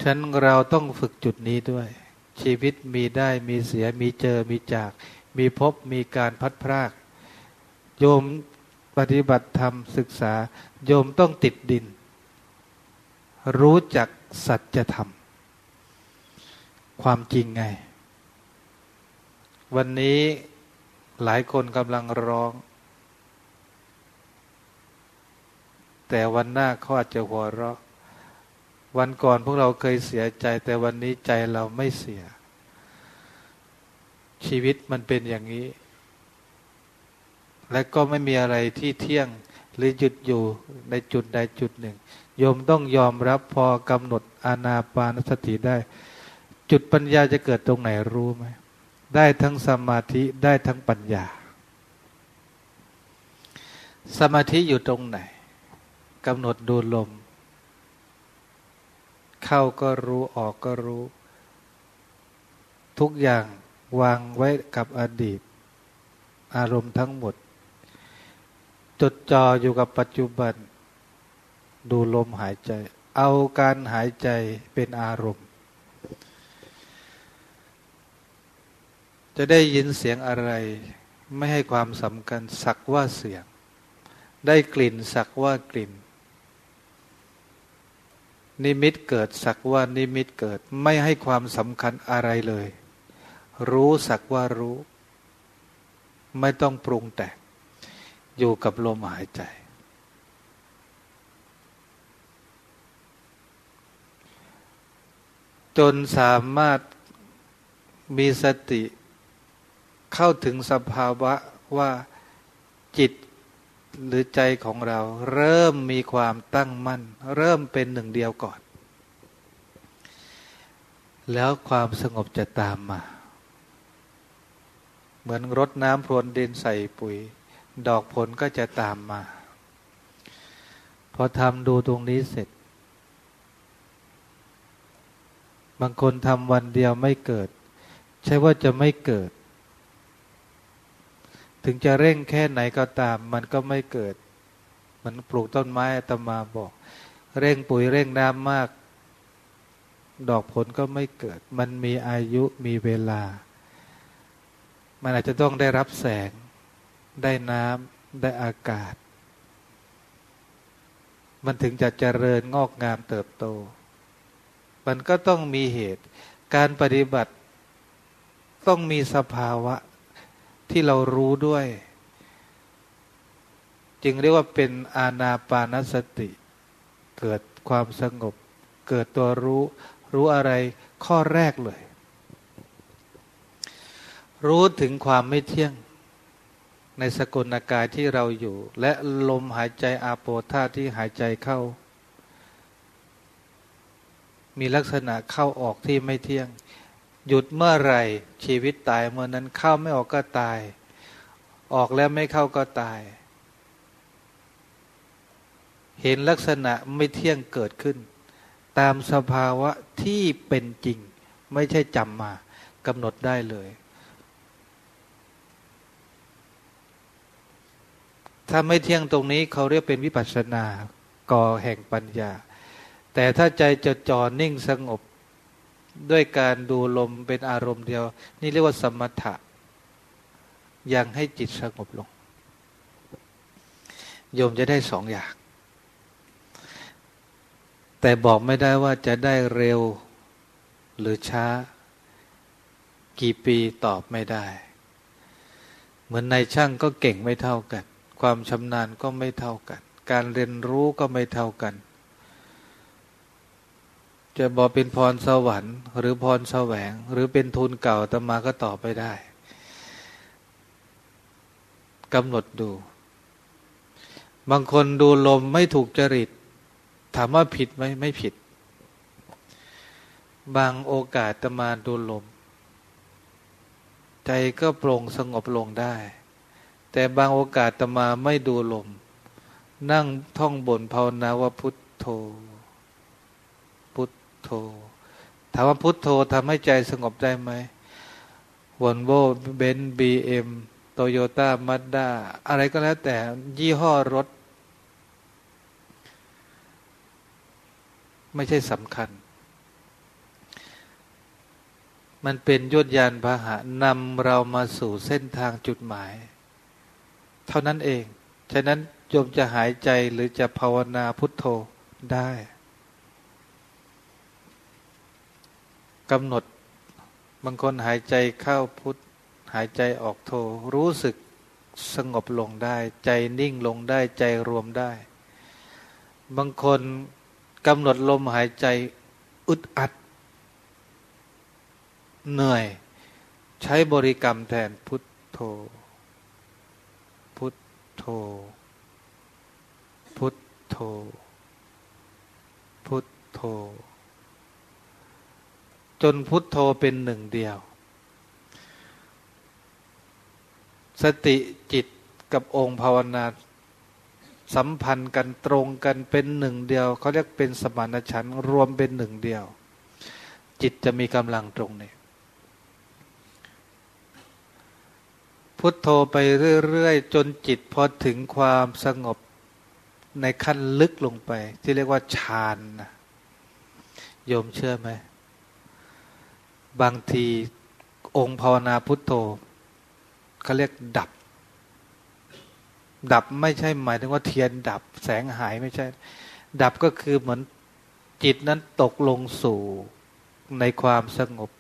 ฉันเราต้องฝึกจุดนี้ด้วย ชีวิตมีได้มีเสียมีเจอมีจาก มีพบมีการพัดพราก โยมปฏิบัติธรรมศึกษา โยมต้องติดดิน รู้จักสัจธรรม ความจริงไง วันนี้หลายคนกำลังร้อง แต่วันหน้าเขาอาจจะหัวเราะ วันก่อนพวกเราเคยเสียใจ แต่วันนี้ใจเราไม่เสีย ชีวิตมันเป็นอย่างนี้ และก็ไม่มีอะไรที่เที่ยงหรือหยุดอยู่ในจุดใดจุดหนึ่ง โยมต้องยอมรับพอกำหนดอานาปานสติได้ จุดปัญญาจะเกิดตรงไหนรู้ไหม ได้ทั้งสมาธิได้ทั้งปัญญา สมาธิอยู่ตรงไหนกำหนดดูลม เข้าก็รู้ออกก็รู้ ทุกอย่างวางไว้กับอดีต อารมณ์ทั้งหมด จดจ่ออยู่กับปัจจุบัน ดูลมหายใจ เอาการหายใจเป็นอารมณ์ จะได้ยินเสียงอะไร ไม่ให้ความสำคัญสักว่าเสียง ได้กลิ่นสักว่ากลิ่น นิมิตเกิดสักว่านิมิตเกิดไม่ให้ความสำคัญอะไรเลย รู้สักว่ารู้ ไม่ต้องปรุงแต่งอยู่กับลมหายใจ จนสามารถมีสติเข้าถึงสภาวะว่าจิต หรือใจของเราเริ่มมีความตั้งมั่น เริ่มเป็นหนึ่งเดียวก่อน แล้วความสงบจะตามมา เหมือนรดน้ำพรวนดินใส่ปุ๋ย ดอกผลก็จะตามมา พอทำดูตรงนี้เสร็จ บางคนทำวันเดียวไม่เกิด ใช่ว่าจะไม่เกิด ถึงจะเร่งแค่ไหนก็ตาม มันก็ไม่เกิด มันปลูกต้นไม้ตมาบอก เร่งปุ๋ยเร่งน้ำมาก ดอกผลก็ไม่เกิด มันมีอายุมีเวลา มันอาจจะต้องได้รับแสง ได้น้ำได้อากาศ มันถึงจะเจริญงอกงามเติบโต มันก็ต้องมีเหตุ การปฏิบัติต้องมีสภาวะ ที่เรารู้ด้วย จึงเรียกว่าเป็นอาณาปานสติ เกิดความสงบ เกิดตัวรู้ รู้อะไรข้อแรกเลย รู้ถึงความไม่เที่ยง ในสกุลกายที่เราอยู่ และลมหายใจอาโปธาที่หายใจเข้า มีลักษณะเข้าออกที่ไม่เที่ยง หยุดเมื่อไรชีวิตตายเมื่อนั้นเข้าไม่ออกก็ตาย ออกแล้วไม่เข้าก็ตาย เห็นลักษณะไม่เที่ยงเกิดขึ้น ตามสภาวะที่เป็นจริง ไม่ใช่จำมากำหนดได้เลย ถ้าไม่เที่ยงตรงนี้เขาเรียกเป็นวิปัสสนาก่อแห่งปัญญา แต่ถ้าใจจะจอนิ่งสงบ ด้วยการดูลมเป็นอารมณ์เดียว นี่เรียกว่าสมถะ ยังให้จิตสงบลง โยมจะได้สองอย่าง แต่บอกไม่ได้ว่าจะได้เร็วหรือช้า กี่ปีตอบไม่ได้ เหมือนในช่างก็เก่งไม่เท่ากัน ความชำนาญก็ไม่เท่ากัน การเรียนรู้ก็ไม่เท่ากัน จะบอกเป็นพรสวรรค์ หรือพรแสวง หรือเป็นทุนเก่าตมาก็ตอบไปได้กำหนดดู บางคนดูลมไม่ถูกจริต ถามว่าผิดไหมไม่ผิด บางโอกาสตมาดูลม ใจก็โปร่งสงบลงได้ แต่บางโอกาสตมาไม่ดูลม นั่งท่องบนภาวนาว่าพุทโธ โธถามว่าพุทโธทำให้ใจสงบได้ไหมวอนโวเบนบีเอ็มโตโยต้ามัดด้าอะไรก็แล้วแต่ยี่ห้อรถ ไม่ใช่สำคัญ มันเป็นยศยานพาหะนำเรามาสู่เส้นทางจุดหมาย เท่านั้นเอง ฉะนั้นโยมจะหายใจหรือจะภาวนาพุทโธได้ กำหนดบางคนหายใจเข้าพุทหายใจออกโธรู้สึกสงบลงได้ ใจนิ่งลงได้ใจรวมได้ บางคนกำหนดลมหายใจอึดอัด เหนื่อย ใช้บริกรรมแทนพุทโธโธ พุทโธ พุทโธ จนพุทโธเป็นหนึ่งเดียว สติจิตกับองค์ภาวนาสัมพันธ์กันตรงกันเป็นหนึ่งเดียวเขาเรียกเป็นสมานฉันท์รวมเป็นหนึ่งเดียว จิตจะมีกำลังตรงนี้พุทโธไปเรื่อยๆ จนจิตพอถึงความสงบในขั้นลึกลงไป ที่เรียกว่าฌานนะโยมเชื่อไหม บางทีองค์ภาวนาพุทโธเขาเรียกดับ ดับไม่ใช่หมายถึงว่าเทียนดับแสงหายไม่ใช่ ดับก็คือเหมือนจิตนั้นตกลงสู่ในความสงบ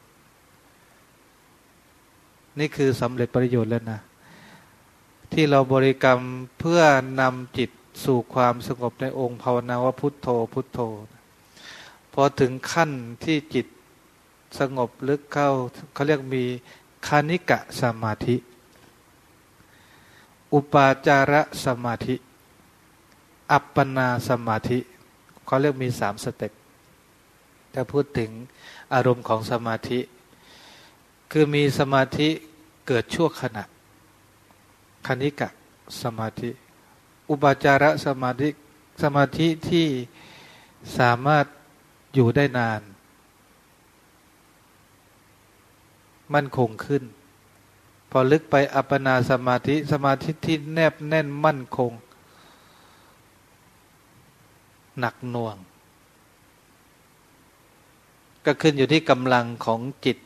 นี่คือสำเร็จประโยชน์แล้วนะ ที่เราบริกรรมเพื่อนำจิตสู่ความสงบในองค์ภาวนาว่าพุทโธพุทโธ พอถึงขั้นที่จิต สงบลึกเข้าเขาเรียกมีคานิกะสมาธิ อุปาจาระสมาธิ อัปปนาสมาธิเขาเรียกมีสามสเต็ปถ้าพูดถึงอารมณ์ของสมาธิ คือมีสมาธิเกิดชั่วขณะคณิกะสมาธิ อุปาจาระสมาธิสมาธิที่สามารถอยู่ได้นาน มั่นคงขึ้น พอลึกไปอัปปนาสมาธิสมาธิที่แนบแน่นมั่นคง หนักหน่วง ก็ขึ้นอยู่ที่กำลังของจิต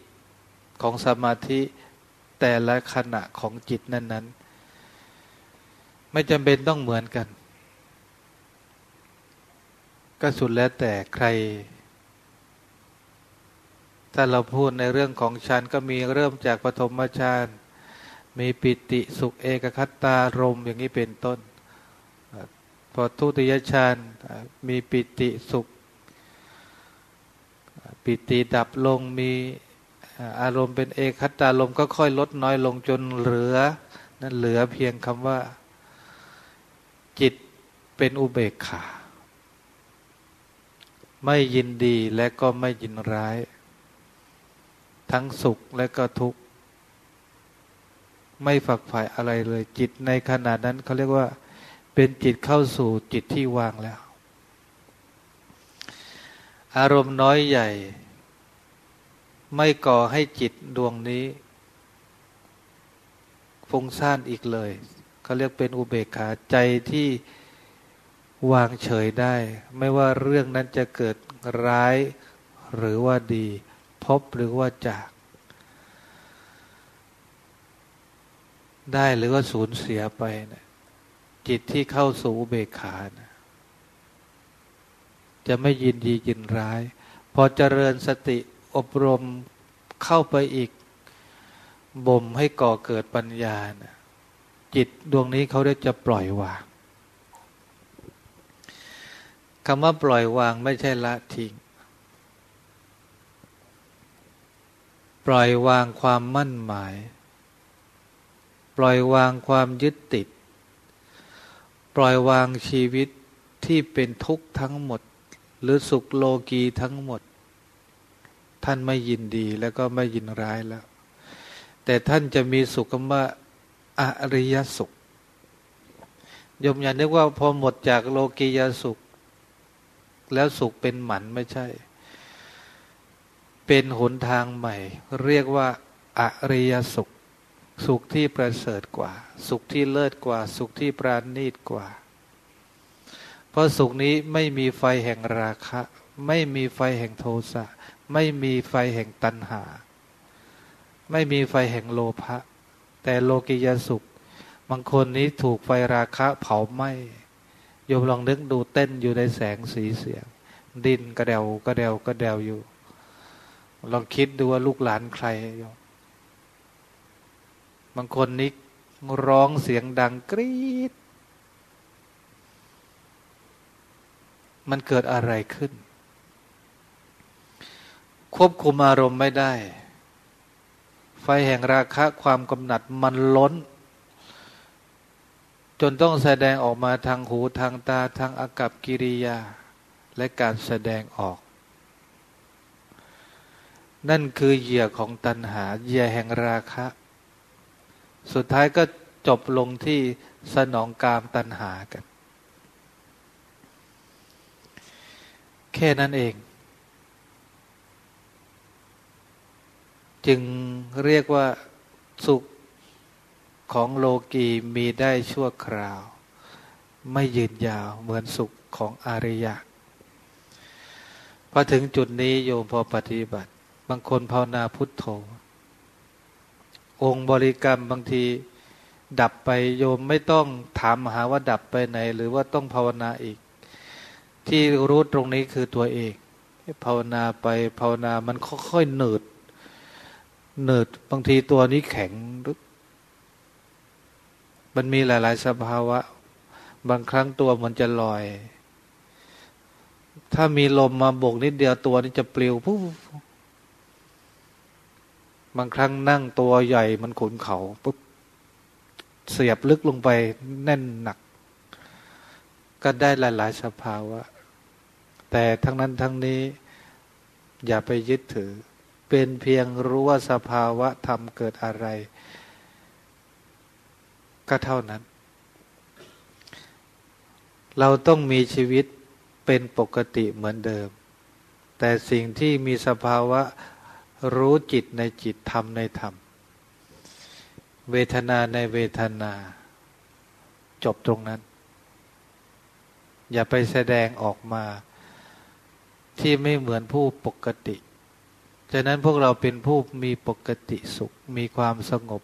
ของสมาธิแต่ละขณะของจิตนั้น ๆ ไม่จำเป็นต้องเหมือนกัน ก็สุดแล้วแต่ใคร ถ้าเราพูดในเรื่องของฌานก็มีเริ่มจากปฐมฌานมีปิติสุขเอกคัตตารมอย่างนี้เป็นต้น พอทุติยฌานมีปิติสุข ปิติดับลงมีอารมณ์เป็นเอกคัตตารมก็ค่อยลดน้อยลงจนเหลือนั่นเหลือเพียงคำว่าจิตเป็นอุเบกขา ไม่ยินดีและก็ไม่ยินร้าย ทั้งสุขและก็ทุกข์ ไม่ฝักใฝ่อะไรเลย จิตในขณะนั้นเขาเรียกว่า เป็นจิตเข้าสู่จิตที่วางแล้ว อารมณ์น้อยใหญ่ ไม่ก่อให้จิตดวงนี้ฟุ้งซ่านอีกเลยเขาเรียกเป็นอุเบกขาใจที่วางเฉยได้ ไม่ว่าเรื่องนั้นจะเกิดร้ายหรือว่าดี พบหรือว่าจาก ได้หรือว่าสูญเสียไปนะจิตที่เข้าสู่เบกขานะจะไม่ยินดียินร้าย พอเจริญสติอบรมเข้าไปอีกบ่มให้ก่อเกิดปัญญานะจิตดวงนี้เขาเรียกจะปล่อยวางคำว่าปล่อยวางไม่ใช่ละทิ้ง ปล่อยวางความมั่นหมาย ปล่อยวางความยึดติด ปล่อยวางชีวิตที่เป็นทุกข์ทั้งหมด หรือสุขโลกีทั้งหมด ท่านไม่ยินดีแล้วก็ไม่ยินร้ายแล้ว แต่ท่านจะมีสุขคำว่าอริยสุขยมอย่านึกว่าพอหมดจากโลกียสุข แล้วสุขเป็นหมันไม่ใช่ เป็นหนทางใหม่ เรียกว่าอริยสุข สุขที่ประเสริฐกว่า สุขที่เลิศกว่า สุขที่ปราณีตกว่า เพราะสุขนี้ไม่มีไฟแห่งราคะ ไม่มีไฟแห่งโทสะไม่มีไฟแห่งตัณหา ไม่มีไฟแห่งโลภะแต่โลกิยสุข บางคนนี้ถูกไฟราคะเผาไหม้โยมลองนึกดูเต้นอยู่ในแสงสีเสียง ดินกระเดวกระเดวกระเดวอยู่ ลองคิดดูว่าลูกหลานใครยบางคนนี้ร้องเสียงดังกรี๊ด มันเกิดอะไรขึ้น ควบคุมอารมณ์ไม่ได้ ไฟแห่งราคะความกำหนัดมันล้น จนต้องแสดงออกมาทางหูทางตาทางอากับกิริยา และการแสดงออก นั่นคือเหยื่อของตัณหา เหยื่อแห่งราคะ สุดท้ายก็จบลงที่สนองกามตัณหากัน แค่นั้นเอง จึงเรียกว่าสุขของโลกีมีได้ชั่วคราว ไม่ยืนยาวเหมือนสุขของอริยะพอถึงจุดนี้โยมพอปฏิบัติ บางคนภาวนาพุทโธ องค์บริกรรมบางที ดับไปโยมไม่ต้องถามหาว่าดับไปไหน หรือว่าต้องภาวนาอีก ที่รู้ตรงนี้คือตัวเองภาวนาไปภาวนามันค่อยๆหนืดหนืดบางทีตัวนี้แข็ง มันมีหลาย ๆ สภาวะ บางครั้งตัวมันจะลอย ถ้ามีลมมาบกนิดเดียวตัวนี้จะปลิวปุ๊บ บางครั้งนั่งตัวใหญ่มันขุนเขาปุ๊บเสียบลึกลงไปแน่นหนัก ก็ได้หลาย ๆ สภาวะ แต่ทั้งนั้นทั้งนี้อย่าไปยึดถือ เป็นเพียงรู้ว่าสภาวะธรรมเกิดอะไร ก็เท่านั้น เราต้องมีชีวิตเป็นปกติเหมือนเดิม แต่สิ่งที่มีสภาวะ รู้จิตในจิตธรรมในธรรม เวทนาในเวทนา จบตรงนั้น อย่าไปแสดงออกมา ที่ไม่เหมือนผู้ปกติฉะนั้นพวกเราเป็นผู้มีปกติสุขมีความสงบ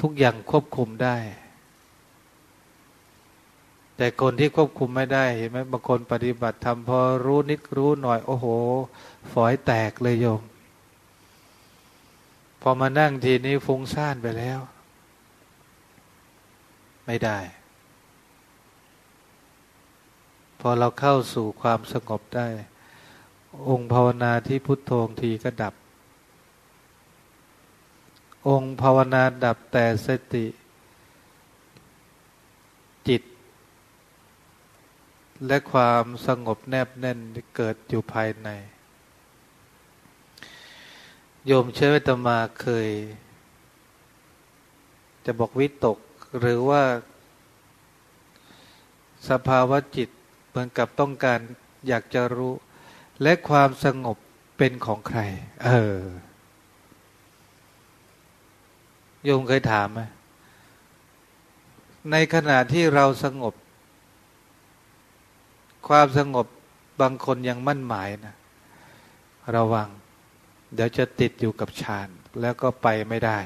ทุกอย่างควบคุมได้ แต่คนที่ควบคุมไม่ได้เห็นไหมบางคนปฏิบัติทำพอรู้นิดรู้หน่อย โอ้โห ฝอยแตกเลยโยม พอมานั่งทีนี้ฟุ้งซ่านไปแล้ว ไม่ได้ พอเราเข้าสู่ความสงบได้ องค์ภาวนาที่พุทโธทีก็ดับ องค์ภาวนาดับแต่สติ จิต และความสงบแนบแน่นเกิดอยู่ภายใน โยมเชื่อวิตมาเคย จะบอกวิตก หรือว่า สภาวะจิตเหมือนกับต้องการอยากจะรู้ และความสงบเป็นของใคร เออ โยมเคยถามไหมในขณะที่เราสงบ ความสงบบางคนยังมั่นหมายนะ ระวัง เดี๋ยวจะติดอยู่กับฌานแล้วก็ไปไม่ได้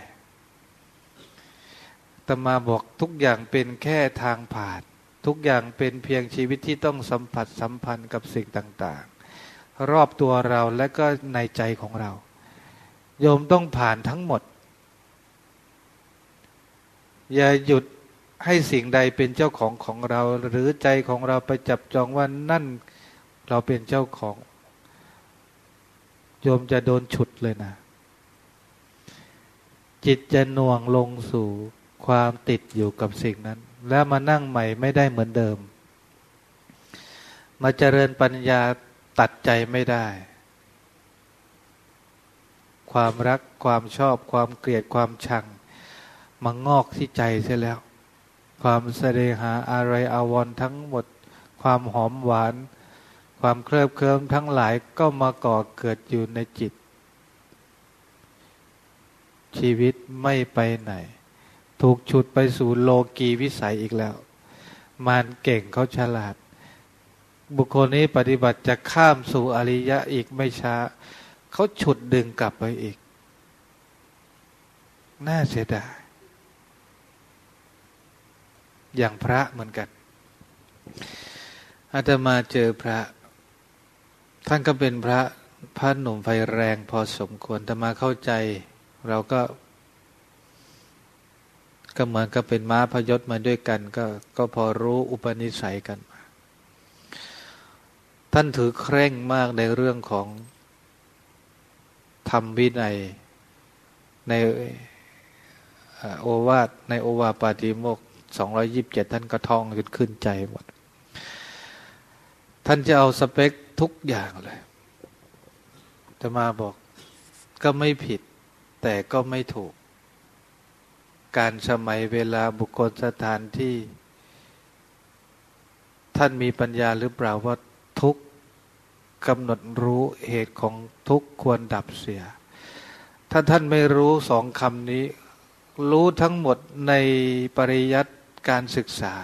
ตมาบอกทุกอย่างเป็นแค่ทางผ่าน ทุกอย่างเป็นเพียงชีวิตที่ต้องสัมผัสสัมพันธ์กับสิ่งต่าง ๆ รอบตัวเราและก็ในใจของเรา โยมต้องผ่านทั้งหมด อย่าหยุดให้สิ่งใดเป็นเจ้าของของเรา หรือใจของเราไปจับจองว่านั่นเราเป็นเจ้าของ โยมจะโดนฉุดเลยนะ จิตจะหน่วงลงสู่ความติดอยู่กับสิ่งนั้น แล้วมานั่งใหม่ไม่ได้เหมือนเดิม มาเจริญปัญญาตัดใจไม่ได้ ความรักความชอบความเกลียดความชังมางอกที่ใจเสียแล้ว ความเสดหาอะไรอาวรทั้งหมด ความหอมหวาน ความเคลิบเคลิ้มทั้งหลายก็มาก่อเกิดอยู่ในจิต ชีวิตไม่ไปไหน ถูกฉุดไปสู่โลกีวิสัยอีกแล้ว มารเก่งเขาฉลาด บุคคลนี้ปฏิบัติจะข้ามสู่อริยะอีกไม่ช้า เขาฉุดดึงกลับไปอีก น่าเสียดายอย่างพระเหมือนกันอาตมาเจอพระ ท่านก็เป็นพระพระหนุ่มไฟแรงพอสมควรแต่มาเข้าใจ เราก็ ก็เหมือนกับเป็นม้าพยศมาด้วยกัน ก็ก็พอรู้อุปนิสัยกัน ท่านถือเคร่งมากในเรื่องของธรรมวินัยในโอวาทในโอวาปาติโมกสองรอยิบเจ็ดท่านก็ท่องขึ้นขึ้นใจหมด ท่านจะเอาสเปคทุกอย่างเลยจะมาบอกก็ไม่ผิด แต่ก็ไม่ถูก การสมัยเวลาบุคคลสถานที่ ท่านมีปัญญาหรือเปล่าว่าทุกกำหนดรู้เหตุของทุกควรดับเสีย ถ้าท่านไม่รู้สองคำนี้ รู้ทั้งหมดในปริยัติการศึกษา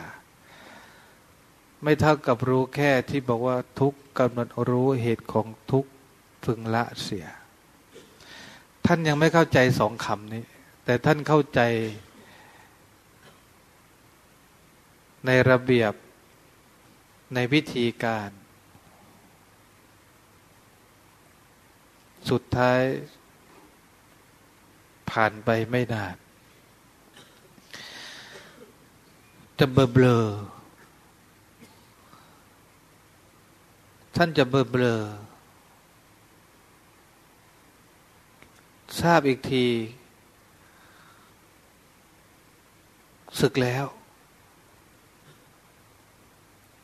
ไม่เท่ากับรู้แค่ที่บอกว่าทุกกำหนดรู้เหตุของทุกพึงละเสีย ท่านยังไม่เข้าใจสองคำนี้ แต่ท่านเข้าใจ ในระเบียบในวิธีการ สุดท้าย ผ่านไปไม่นานจะเบลอ ท่านจะเบลเบลอทราบอีกที ศึกแล้ว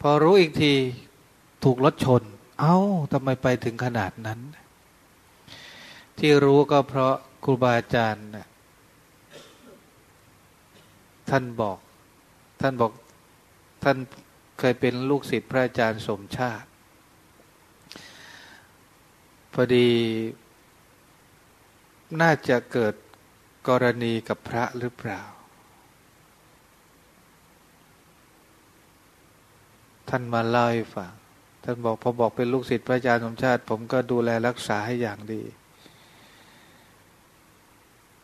พอรู้อีกทีถูกรถชน เอา้าทำไมไปถึงขนาดนั้น ที่รู้ก็เพราะครูบาอาจารย์ท่านบอก ท่านบอกท่านเคยเป็นลูกศิษย์พระอาจารย์สมชาติ อดี น่าจะเกิดกรณีกับพระหรือเปล่า ท่านมาเล่าให้ฟังท่านบอกพอบอกเป็นลูกศิษย์พระอาจารย์สมชาติ ผมก็ดูแลรักษาให้อย่างดี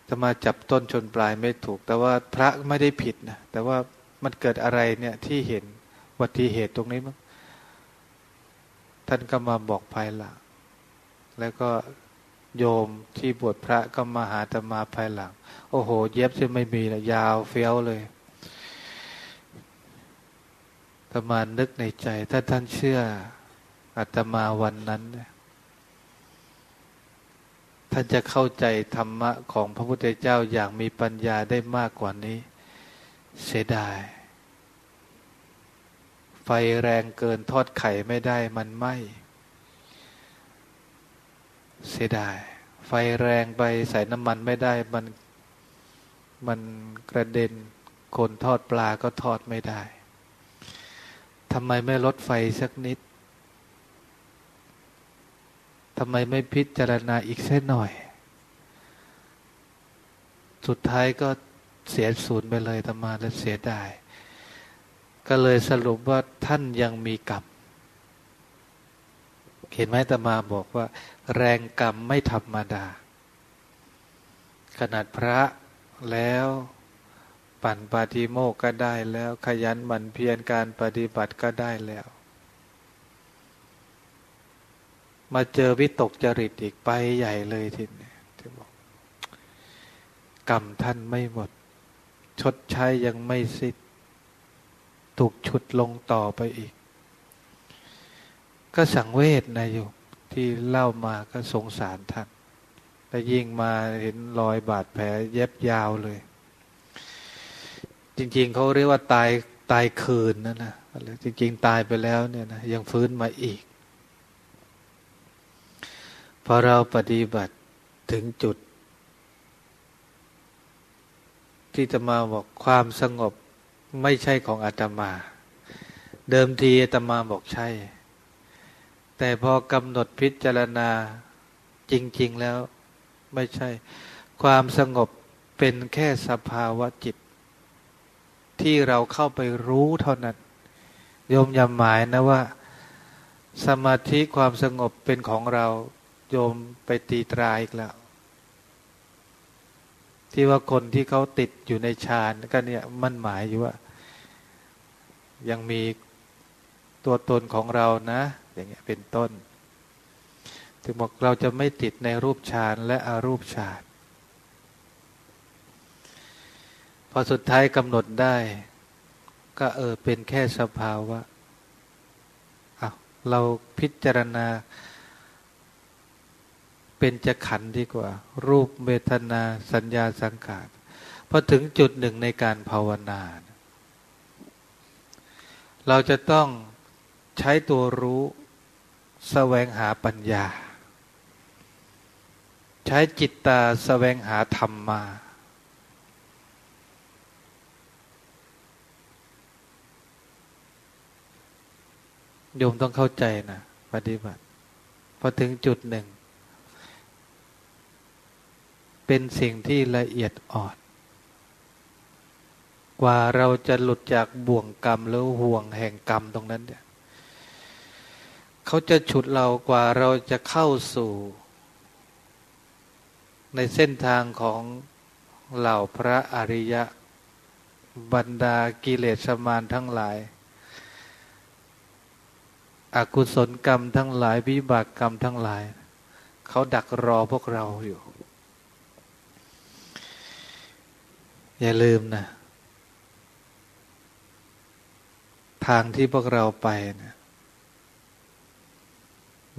จะมาจับต้นชนปลายไม่ถูก แต่ว่าพระไม่ได้ผิดนะแต่ว่ามันเกิดอะไรเนี่ยที่เห็นวัตถิเหตุตรงนี้มั้งท่านก็มาบอกภายหลัง แล้วก็โยมที่บวชพระก็มาหาตมาภายหลัง โอ้โห เย็บจะไม่มีนะยาวเฟี้ยวเลยตมานึกในใจ ถ้าท่านเชื่ออาตมาวันนั้น ท่านจะเข้าใจธรรมะของพระพุทธเจ้าอย่างมีปัญญาได้มากกว่านี้ เสียดาย ไฟแรงเกินทอดไข่ไม่ได้มันไหม เสียดาย ไฟแรงไปใส่น้ำมันไม่ได้ มันมันกระเด็นคนทอดปลาก็ทอดไม่ได้ทำไมไม่ลดไฟสักนิดทำไมไม่พิจารณาอีกแค่หน่อย สุดท้ายก็เสียศูนย์ไปเลยธรรมาและเสียดาย ก็เลยสรุปว่าท่านยังมีกรรม เห็นไหมตมาบอกว่า แรงกรรมไม่ธรรมดา ขนาดพระแล้วปั่นปาฏิโมกก็ได้แล้ว ขยันหมั่นเพียรการปฏิบัติก็ได้แล้ว มาเจอวิตกจริตอีกไปใหญ่เลยทีนี้ที่บอกกรรมท่านไม่หมด ชดใช้ยังไม่สิ้นถูกฉุดลงต่อไปอีก ก็สังเวชนะโยมที่เล่ามาก็สงสารท่านแต่ยิงมาเห็นรอยบาดแผลเย็บยาวเลย จริง ๆเขาเรียกว่าตายตายคืนนั่นนะจริง ๆ ตายไปแล้วเนี่ยนะยังฟื้นมาอีกพอเราปฏิบัติถึงจุด ที่จะมาบอกความสงบไม่ใช่ของอาตมา เดิมทีอาตมาบอกใช่ แต่พอกำหนดพิจารณาจริง ๆ แล้ว ไม่ใช่ ความสงบเป็นแค่สภาวะจิต ที่เราเข้าไปรู้เท่านั้นโยมอย่าหมายนะว่า สมาธิความสงบเป็นของเราโยมไปตีตราอีกแล้ว ที่ว่าคนที่เขาติดอยู่ในฌานก็เนี่ยมันหมายอยู่ว่า ยังมีตัวตนของเรานะ อย่างเงี้ยเป็นต้น ถึงบอกเราจะไม่ติดในรูปฌานและอรูปฌานพอสุดท้ายกำหนดได้ ก็เออเป็นแค่สภาวะะเราพิจารณา เป็นจะขันดีกว่า รูปเวทนาสัญญาสังขารพอถึงจุดหนึ่งในการภาวนา เราจะต้องใช้ตัวรู้ แสวงหาปัญญา ใช้จิตตาแสวงหาธรรมมา โยมต้องเข้าใจนะปฏิบัติพอถึงจุดหนึ่ง เป็นสิ่งที่ละเอียดอ่อน กว่าเราจะหลุดจากบ่วงกรรมหรือห่วงแห่งกรรมตรงนั้นเนี่ย เขาจะฉุดเรากว่าเราจะเข้าสู่ ในเส้นทางของเหล่าพระอริยะ บรรดากิเลสมานทั้งหลายอากุศลกรรมทั้งหลายวิบากกรรมทั้งหลาย เขาดักรอพวกเราอยู่ อย่าลืมนะ ทางที่พวกเราไปนะ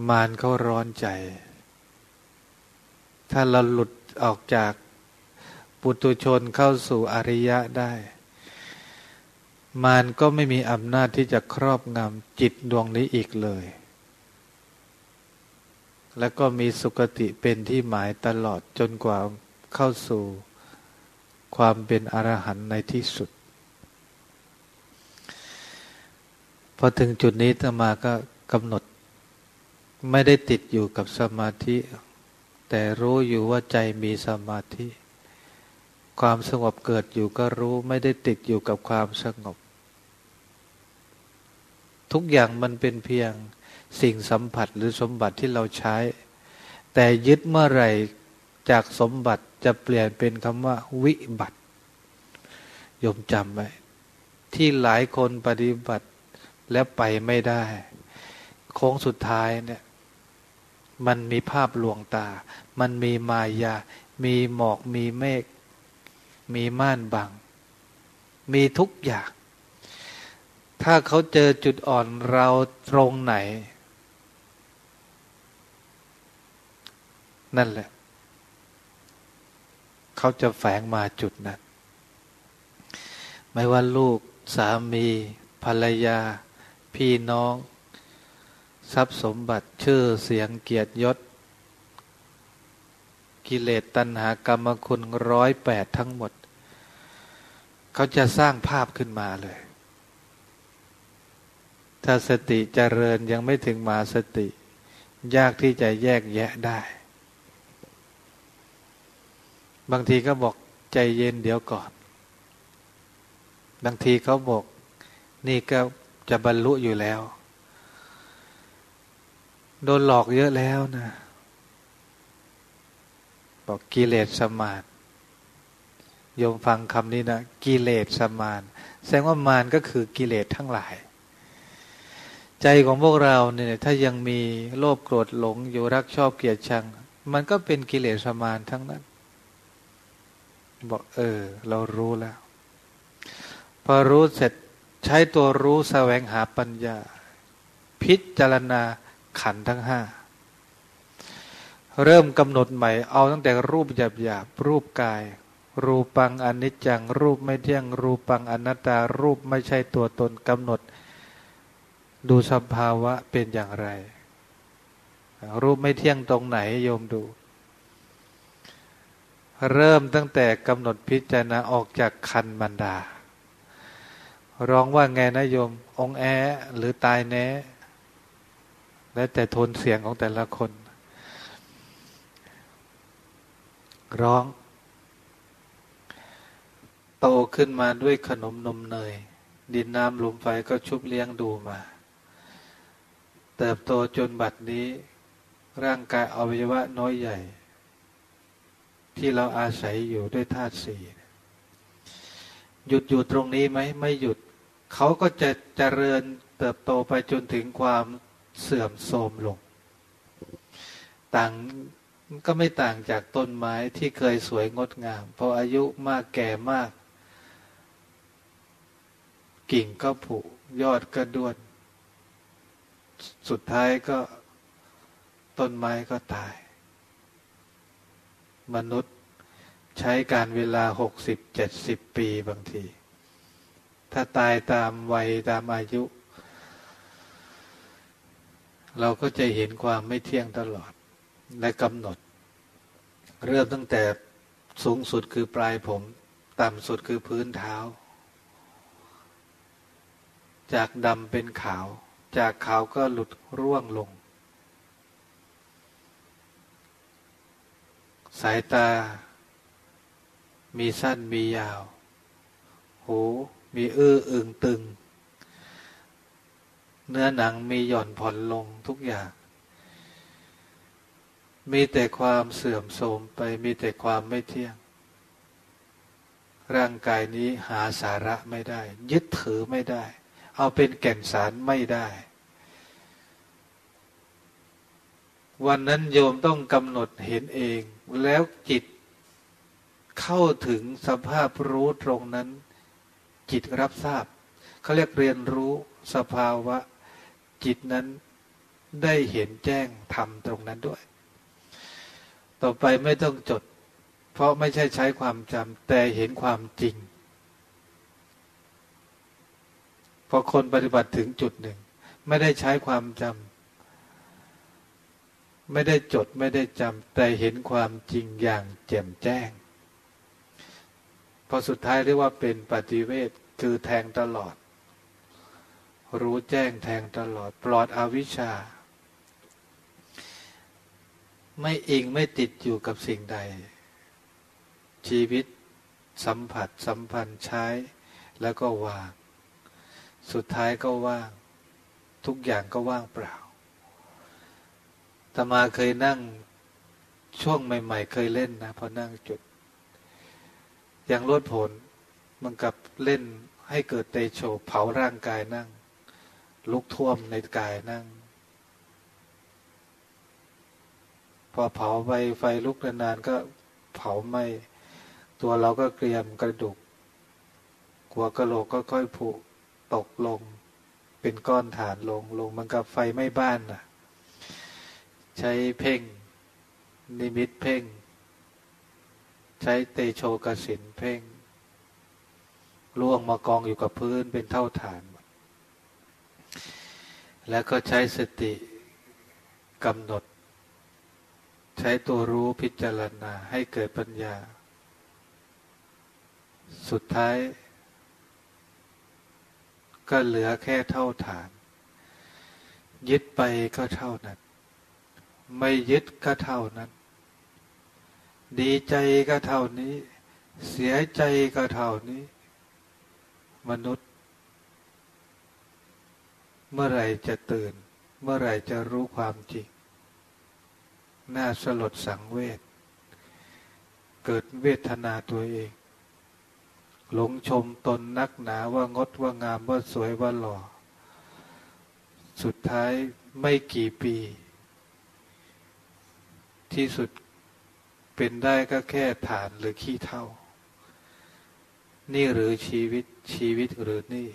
มารเขาร้อนใจ ถ้าเราหลุดออกจากปุตุชนเข้าสู่อริยะได้ มารก็ไม่มีอำนาจที่จะครอบงำจิตดวงนี้อีกเลย แล้วก็มีสุคติเป็นที่หมายตลอดจนกว่าเข้าสู่ความเป็นอรหันต์ในที่สุด พอถึงจุดนี้ตมาก็กำหนด ไม่ได้ติดอยู่กับสมาธิ แต่รู้อยู่ว่าใจมีสมาธิ ความสงบเกิดอยู่ก็รู้ไม่ได้ติดอยู่กับความสงบ ทุกอย่างมันเป็นเพียงสิ่งสัมผัสหรือสมบัติที่เราใช้ แต่ยึดเมื่อไหร่จากสมบัติจะเปลี่ยนเป็นคำว่าวิบัติยมจำไว้ที่หลายคนปฏิบัติแล้วไปไม่ได้ โค้งสุดท้ายเนี่ย มันมีภาพลวงตา มันมีมายา มีหมอก มีเมฆ มีม่านบัง มีทุกอย่าง ถ้าเขาเจอจุดอ่อนเราตรงไหน นั่นแหละ เขาจะแฝงมาจุดนั้น ไม่ว่าลูก สามี ภรรยา พี่น้อง ทรัพย์สมบัติชื่อเสียงเกียรติยศ กิเลสตัณหากรรมคุณร้อยแปดทั้งหมด เขาจะสร้างภาพขึ้นมาเลย ถ้าสติเจริญยังไม่ถึงมาสติ ยากที่จะแยกแยะได้ บางทีก็บอกใจเย็นเดี๋ยวก่อน บางทีเขาบอก นี่ก็จะบรรลุอยู่แล้ว โดนหลอกเยอะแล้วนะบอกกิเลสสมานโยมฟังคำนี้นะกิเลสสมาน แสดงว่ามานก็คือกิเลสทั้งหลาย ใจของพวกเราเนี่ยถ้ายังมีโลภโกรธหลง อยู่รักชอบเกลียดชัง มันก็เป็นกิเลสสมานทั้งนั้น บอกเออ เรารู้แล้ว พอรู้เสร็จใช้ตัวรู้แสวงหาปัญญา พิจารณา ขันทั้งห้าเริ่มกำหนดใหม่เอาตั้งแต่รูปหยาบหยาบรูปกาย รูปังอนิจจัง รูปไม่เที่ยง รูปังอนัตตา รูปไม่ใช่ตัวตนกำหนด ดูสภาวะเป็นอย่างไร รูปไม่เที่ยงตรงไหนโยมดู เริ่มตั้งแต่กำหนดพิจารณาออกจากคันบันดา ร้องว่าไงนะโยม องแอหรือตายแน่ แล้วแต่โทนเสียงของแต่ละคน ร้อง โตขึ้นมาด้วยขนมนมเนย ดินน้ำลมไฟก็ชุบเลี้ยงดูมา เติบโตจนบัดนี้ ร่างกายอวัยวะน้อยใหญ่ ที่เราอาศัยอยู่ด้วยธาตุสี่หยุดอยู่ตรงนี้ไหมไม่หยุด เขาก็จะเจริญเติบโตไปจนถึงความ เสื่อมโทรมลง ต่างก็ไม่ต่างจากต้นไม้ที่เคยสวยงดงาม พออายุมากแก่มาก กิ่งก็ผุ ยอดก็ด้วน สุดท้ายก็ต้นไม้ก็ตาย มนุษย์ใช้การเวลาหกสิบเจ็ดสิบปีบางที ถ้าตายตามวัยตามอายุ เราก็จะเห็นความไม่เที่ยงตลอดและกำหนด เริ่มตั้งแต่สูงสุดคือปลายผม ต่ำสุดคือพื้นเท้า จากดำเป็นขาว จากขาวก็หลุดร่วงลง สายตา มีสั้นมียาวหหูมีอื้ออึงตึง เนื้อหนังมีหย่อนผ่อนลงทุกอย่าง มีแต่ความเสื่อมโทรมไปมีแต่ความไม่เที่ยง ร่างกายนี้หาสาระไม่ได้ ยึดถือไม่ได้ เอาเป็นแก่นสารไม่ได้ วันนั้นโยมต้องกำหนดเห็นเอง แล้วจิตเข้าถึงสภาพรู้ตรงนั้น จิตรับทราบเขาเรียกเรียนรู้สภาวะ จิตนั้นได้เห็นแจ้งทำตรงนั้นด้วย ต่อไปไม่ต้องจด เพราะไม่ใช่ใช้ความจำแต่เห็นความจริง พอคนปฏิบัติถึงจุดหนึ่ง ไม่ได้ใช้ความจำไม่ได้จดไม่ได้จำแต่เห็นความจริงอย่างแจ่มแจ้ง พอสุดท้ายเรียกว่าเป็นปฏิเวทคือแทงตลอด รู้แจ้งแทงตลอด ปลอดอวิชชา ไม่อิงไม่ติดอยู่กับสิ่งใด ชีวิตสัมผัสสัมพันธ์ใช้แล้วก็วาง สุดท้ายก็ว่าง ทุกอย่างก็ว่างเปล่าตมาเคยนั่งช่วงใหม่ ๆ เคยเล่นนะพอนั่งจุดย่างลดผลมันกับเล่นให้เกิดเตโชเผาร่างกายนั่ง ลุกท่วมในกายนั่ง พอเผาไปไฟลุกนานๆก็เผาไหมตัวเราก็เกรียมกระดูกหัวกระโหลกก็ค่อยผุตกลง เป็นก้อนฐานลงลงมันกับไฟไม่บ้านน่ะใช้เพ่ง นิมิตเพ่ง ใช้เตโชกสินเพ่งล่วงมากองอยู่กับพื้นเป็นเท่าฐาน แล้วก็ใช้สติกำหนด ใช้ตัวรู้พิจารณาให้เกิดปัญญา สุดท้าย ก็เหลือแค่เท่าฐาน ยึดไปก็เท่านั้น ไม่ยึดก็เท่านั้น ดีใจก็เท่านี้ เสียใจก็เท่านี้ มนุษย์ เมื่อไรจะตื่น เมื่อไรจะรู้ความจริง น่าสลดสังเวช เกิดเวทนาตัวเอง หลงชมตนนักหนาว่างดว่างามว่าสวยว่าหล่อ สุดท้ายไม่กี่ปี ที่สุดเป็นได้ก็แค่ฐานหรือขี้เท่า นี่หรือชีวิตชีวิตหรือนี่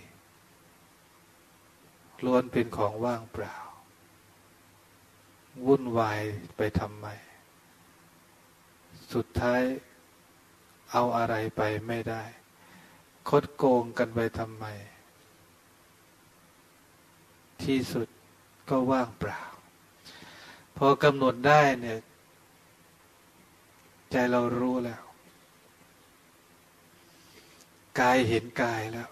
ล้วนเป็นของว่างเปล่า วุ่นวายไปทำไม สุดท้ายเอาอะไรไปไม่ได้ คดโกงกันไปทำไม ที่สุดก็ว่างเปล่า พอกำหนดได้เนี่ย ใจเรารู้แล้ว กายเห็นกายแล้ว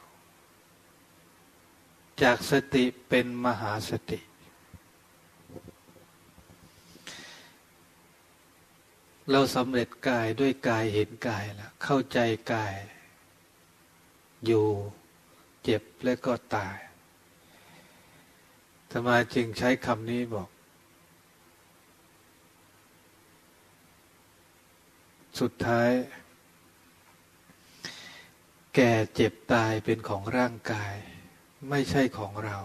จากสติเป็นมหาสติ เราสำเร็จกายด้วยกายเห็นกายแล้วเข้าใจกาย อยู่เจ็บและก็ตายธรรมาจึงใช้คำนี้บอก สุดท้าย แก่เจ็บตายเป็นของร่างกาย ไม่ใช่ของเรา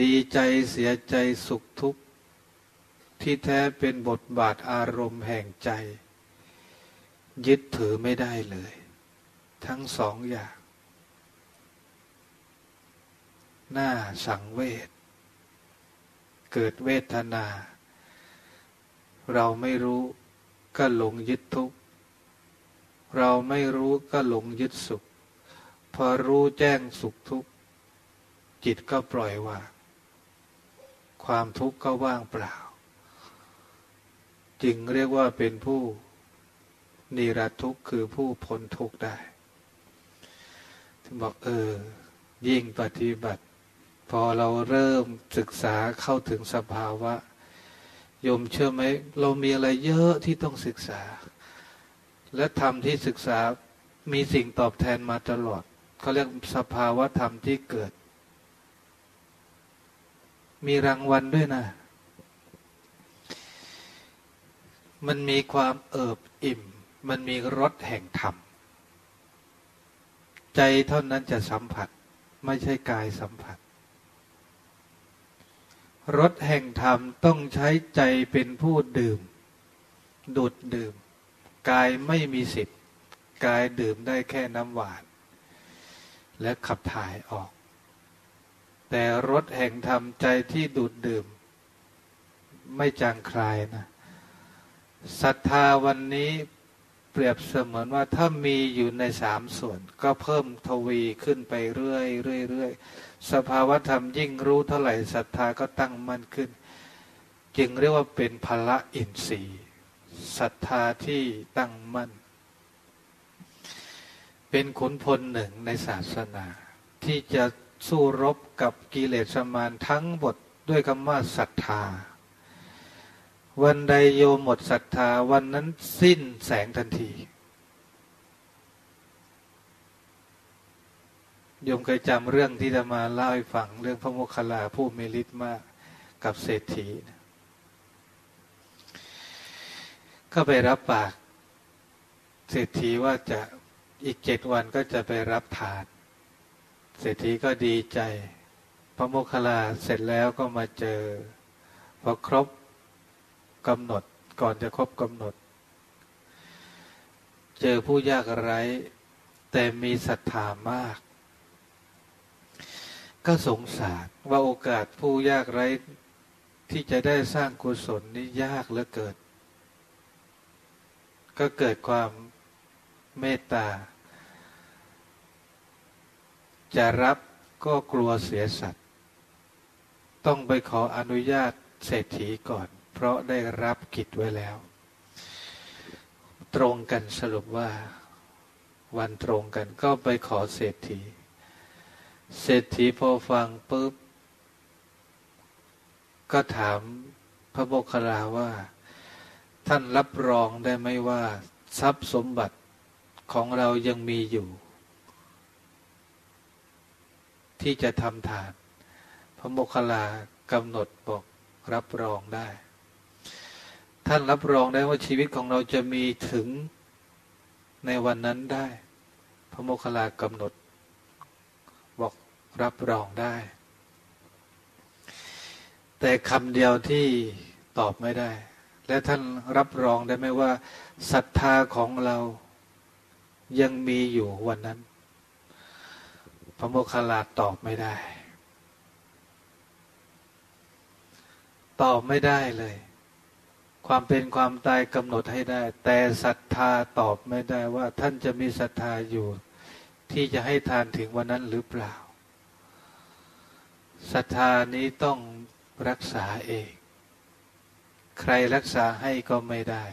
ดีใจเสียใจสุขทุกข์ ที่แท้เป็นบทบาทอารมณ์แห่งใจ ยึดถือไม่ได้เลย ทั้งสองอย่างหน้าสังเวชเกิดเวทนา เราไม่รู้ก็หลงยึดทุกข์ เราไม่รู้ก็หลงยึดสุข พอรู้แจ้งสุขทุกข์ จิตก็ปล่อยวางความทุกข์ก็ว่างเปล่า จึงเรียกว่าเป็นผู้นิรัตทุกข์คือผู้พ้นทุกข์ได้ถึงบอกเออ ยิ่งปฏิบัติ พอเราเริ่มศึกษาเข้าถึงสภาวะโยมเชื่อไหมเรามีอะไรเยอะที่ต้องศึกษา และธรรมที่ศึกษามีสิ่งตอบแทนมาตลอด เขาเรียกสภาวะธรรมที่เกิด มีรางวัลด้วยนะ มันมีความเอิบอิ่ม มันมีรสแห่งธรรม ใจเท่านั้นจะสัมผัส ไม่ใช่กายสัมผัสรสแห่งธรรมต้องใช้ใจเป็นผู้ดื่ม ดูดดื่ม กายไม่มีสิทธิ์ กายดื่มได้แค่น้ำหวาน และขับถ่ายออก แต่รสแห่งธรรมใจที่ดูดดื่ม ไม่จางคลายนะศรัทธาวันนี้เปรียบเสมือนว่าถ้ามีอยู่ในสามส่วน ก็เพิ่มทวีขึ้นไปเรื่อยเรื่อยเรื่อยสภาวธรรมยิ่งรู้เท่าไหร่ศรัทธาก็ตั้งมั่นขึ้น จึงเรียกว่าเป็นพละอินทรีย์ศรัทธาที่ตั้งมั่น เป็นขุนพลหนึ่งในศาสนา ที่จะสู้รบกับกิเลสมารทั้งหมดด้วยคำว่าศรัทธา วันใดโยมหมดศรัทธาวันนั้นสิ้นแสงทันทีโยมเคยจำเรื่องที่จะมาเล่าให้ฟังเรื่องพระโมคคัลลาผู้มีฤทธิ์มากกับเศรษฐีก็ไปรับปาก เศรษฐีว่าจะ อีกเจ็ดวันก็จะไปรับทาน เศรษฐีก็ดีใจ พระโมคคัลลาเสร็จแล้วก็มาเจอ พอครบกำหนดก่อนจะครบกำหนด เจอผู้ยากไร้ แต่มีศรัทธามาก ก็สงสารว่าโอกาสผู้ยากไร้ที่จะได้สร้างกุศลนี่ยากเหลือเกินก็เกิดความเมตตา จะรับก็กลัวเสียสัตว์ ต้องไปขออนุญาตเศรษฐีก่อน เพราะได้รับกิจไว้แล้ว ตรงกันสรุปว่า วันตรงกันก็ไปขอเศรษฐี เศรษฐีพอฟังปุ๊บ ก็ถามพระโมคคัลลาว่า ท่านรับรองได้ไหมว่า ทรัพย์สมบัติของเรายังมีอยู่ ที่จะทำทาน พระโมคคัลลากำหนดบอกรับรองได้ ท่านรับรองได้ว่าชีวิตของเราจะมีถึงในวันนั้นได้ พระโมคคัลลากำหนด บอกรับรองได้ แต่คำเดียวที่ตอบไม่ได้ และท่านรับรองได้ไหมว่าศรัทธาของเรายังมีอยู่วันนั้น ระโมคคัลลาตอบไม่ได้ ตอบไม่ได้เลย ความเป็นความตายกำหนดให้ได้ แต่ศรัทธาตอบไม่ได้ว่า ท่านจะมีศรัทธาอยู่ ที่จะให้ทานถึงวันนั้นหรือเปล่าศรัทธานี้ต้องรักษาเอง ใครรักษาให้ก็ไม่ได้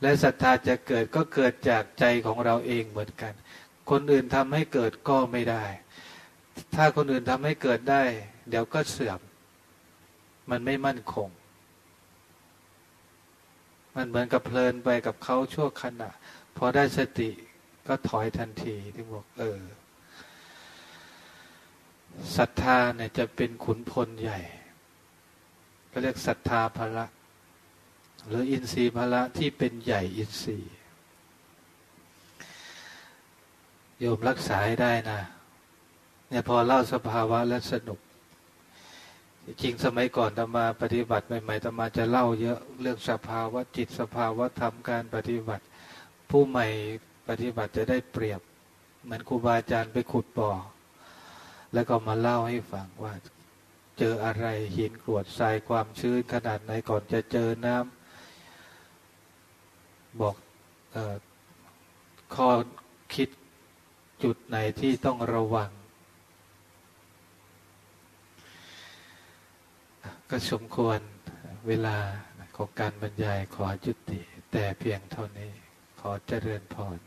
และศรัทธาจะเกิดก็เกิดจากใจของเราเองเหมือนกัน คนอื่นทำให้เกิดก็ไม่ได้ ถ้าคนอื่นทำให้เกิดได้ เดี๋ยวก็เสื่อม มันไม่มั่นคง มันเหมือนกับเพลินไปกับเขาชั่วขณะ พอได้สติก็ถอยทันทีที่บอกเออศรัทธาเนี่ยจะเป็นขุนพลใหญ่ก็เรียกศรัทธาภละ หรืออินทรีย์ภละที่เป็นใหญ่อินทรีย์โยมรักษาให้ได้นะ เนี่ยพอเล่าสภาวะและสนุก จริงสมัยก่อนตมาปฏิบัติใหม่ๆตมาจะเล่าเยอะเรื่องสภาวะจิตสภาวะธรรมการปฏิบัติ ผู้ใหม่ปฏิบัติจะได้เปรียบ เหมือนครูบาอาจารย์ไปขุดบ่อ แล้วก็มาเล่าให้ฟังว่า เจออะไรหินกรวดทรายความชื้นขนาดไหนก่อนจะเจอน้ำบอกอข้อคิดจุดไหนที่ต้องระวัง ก็สมควรเวลาของการบรรยายขอจุติ แต่เพียงเท่านี้ขอเจริญพร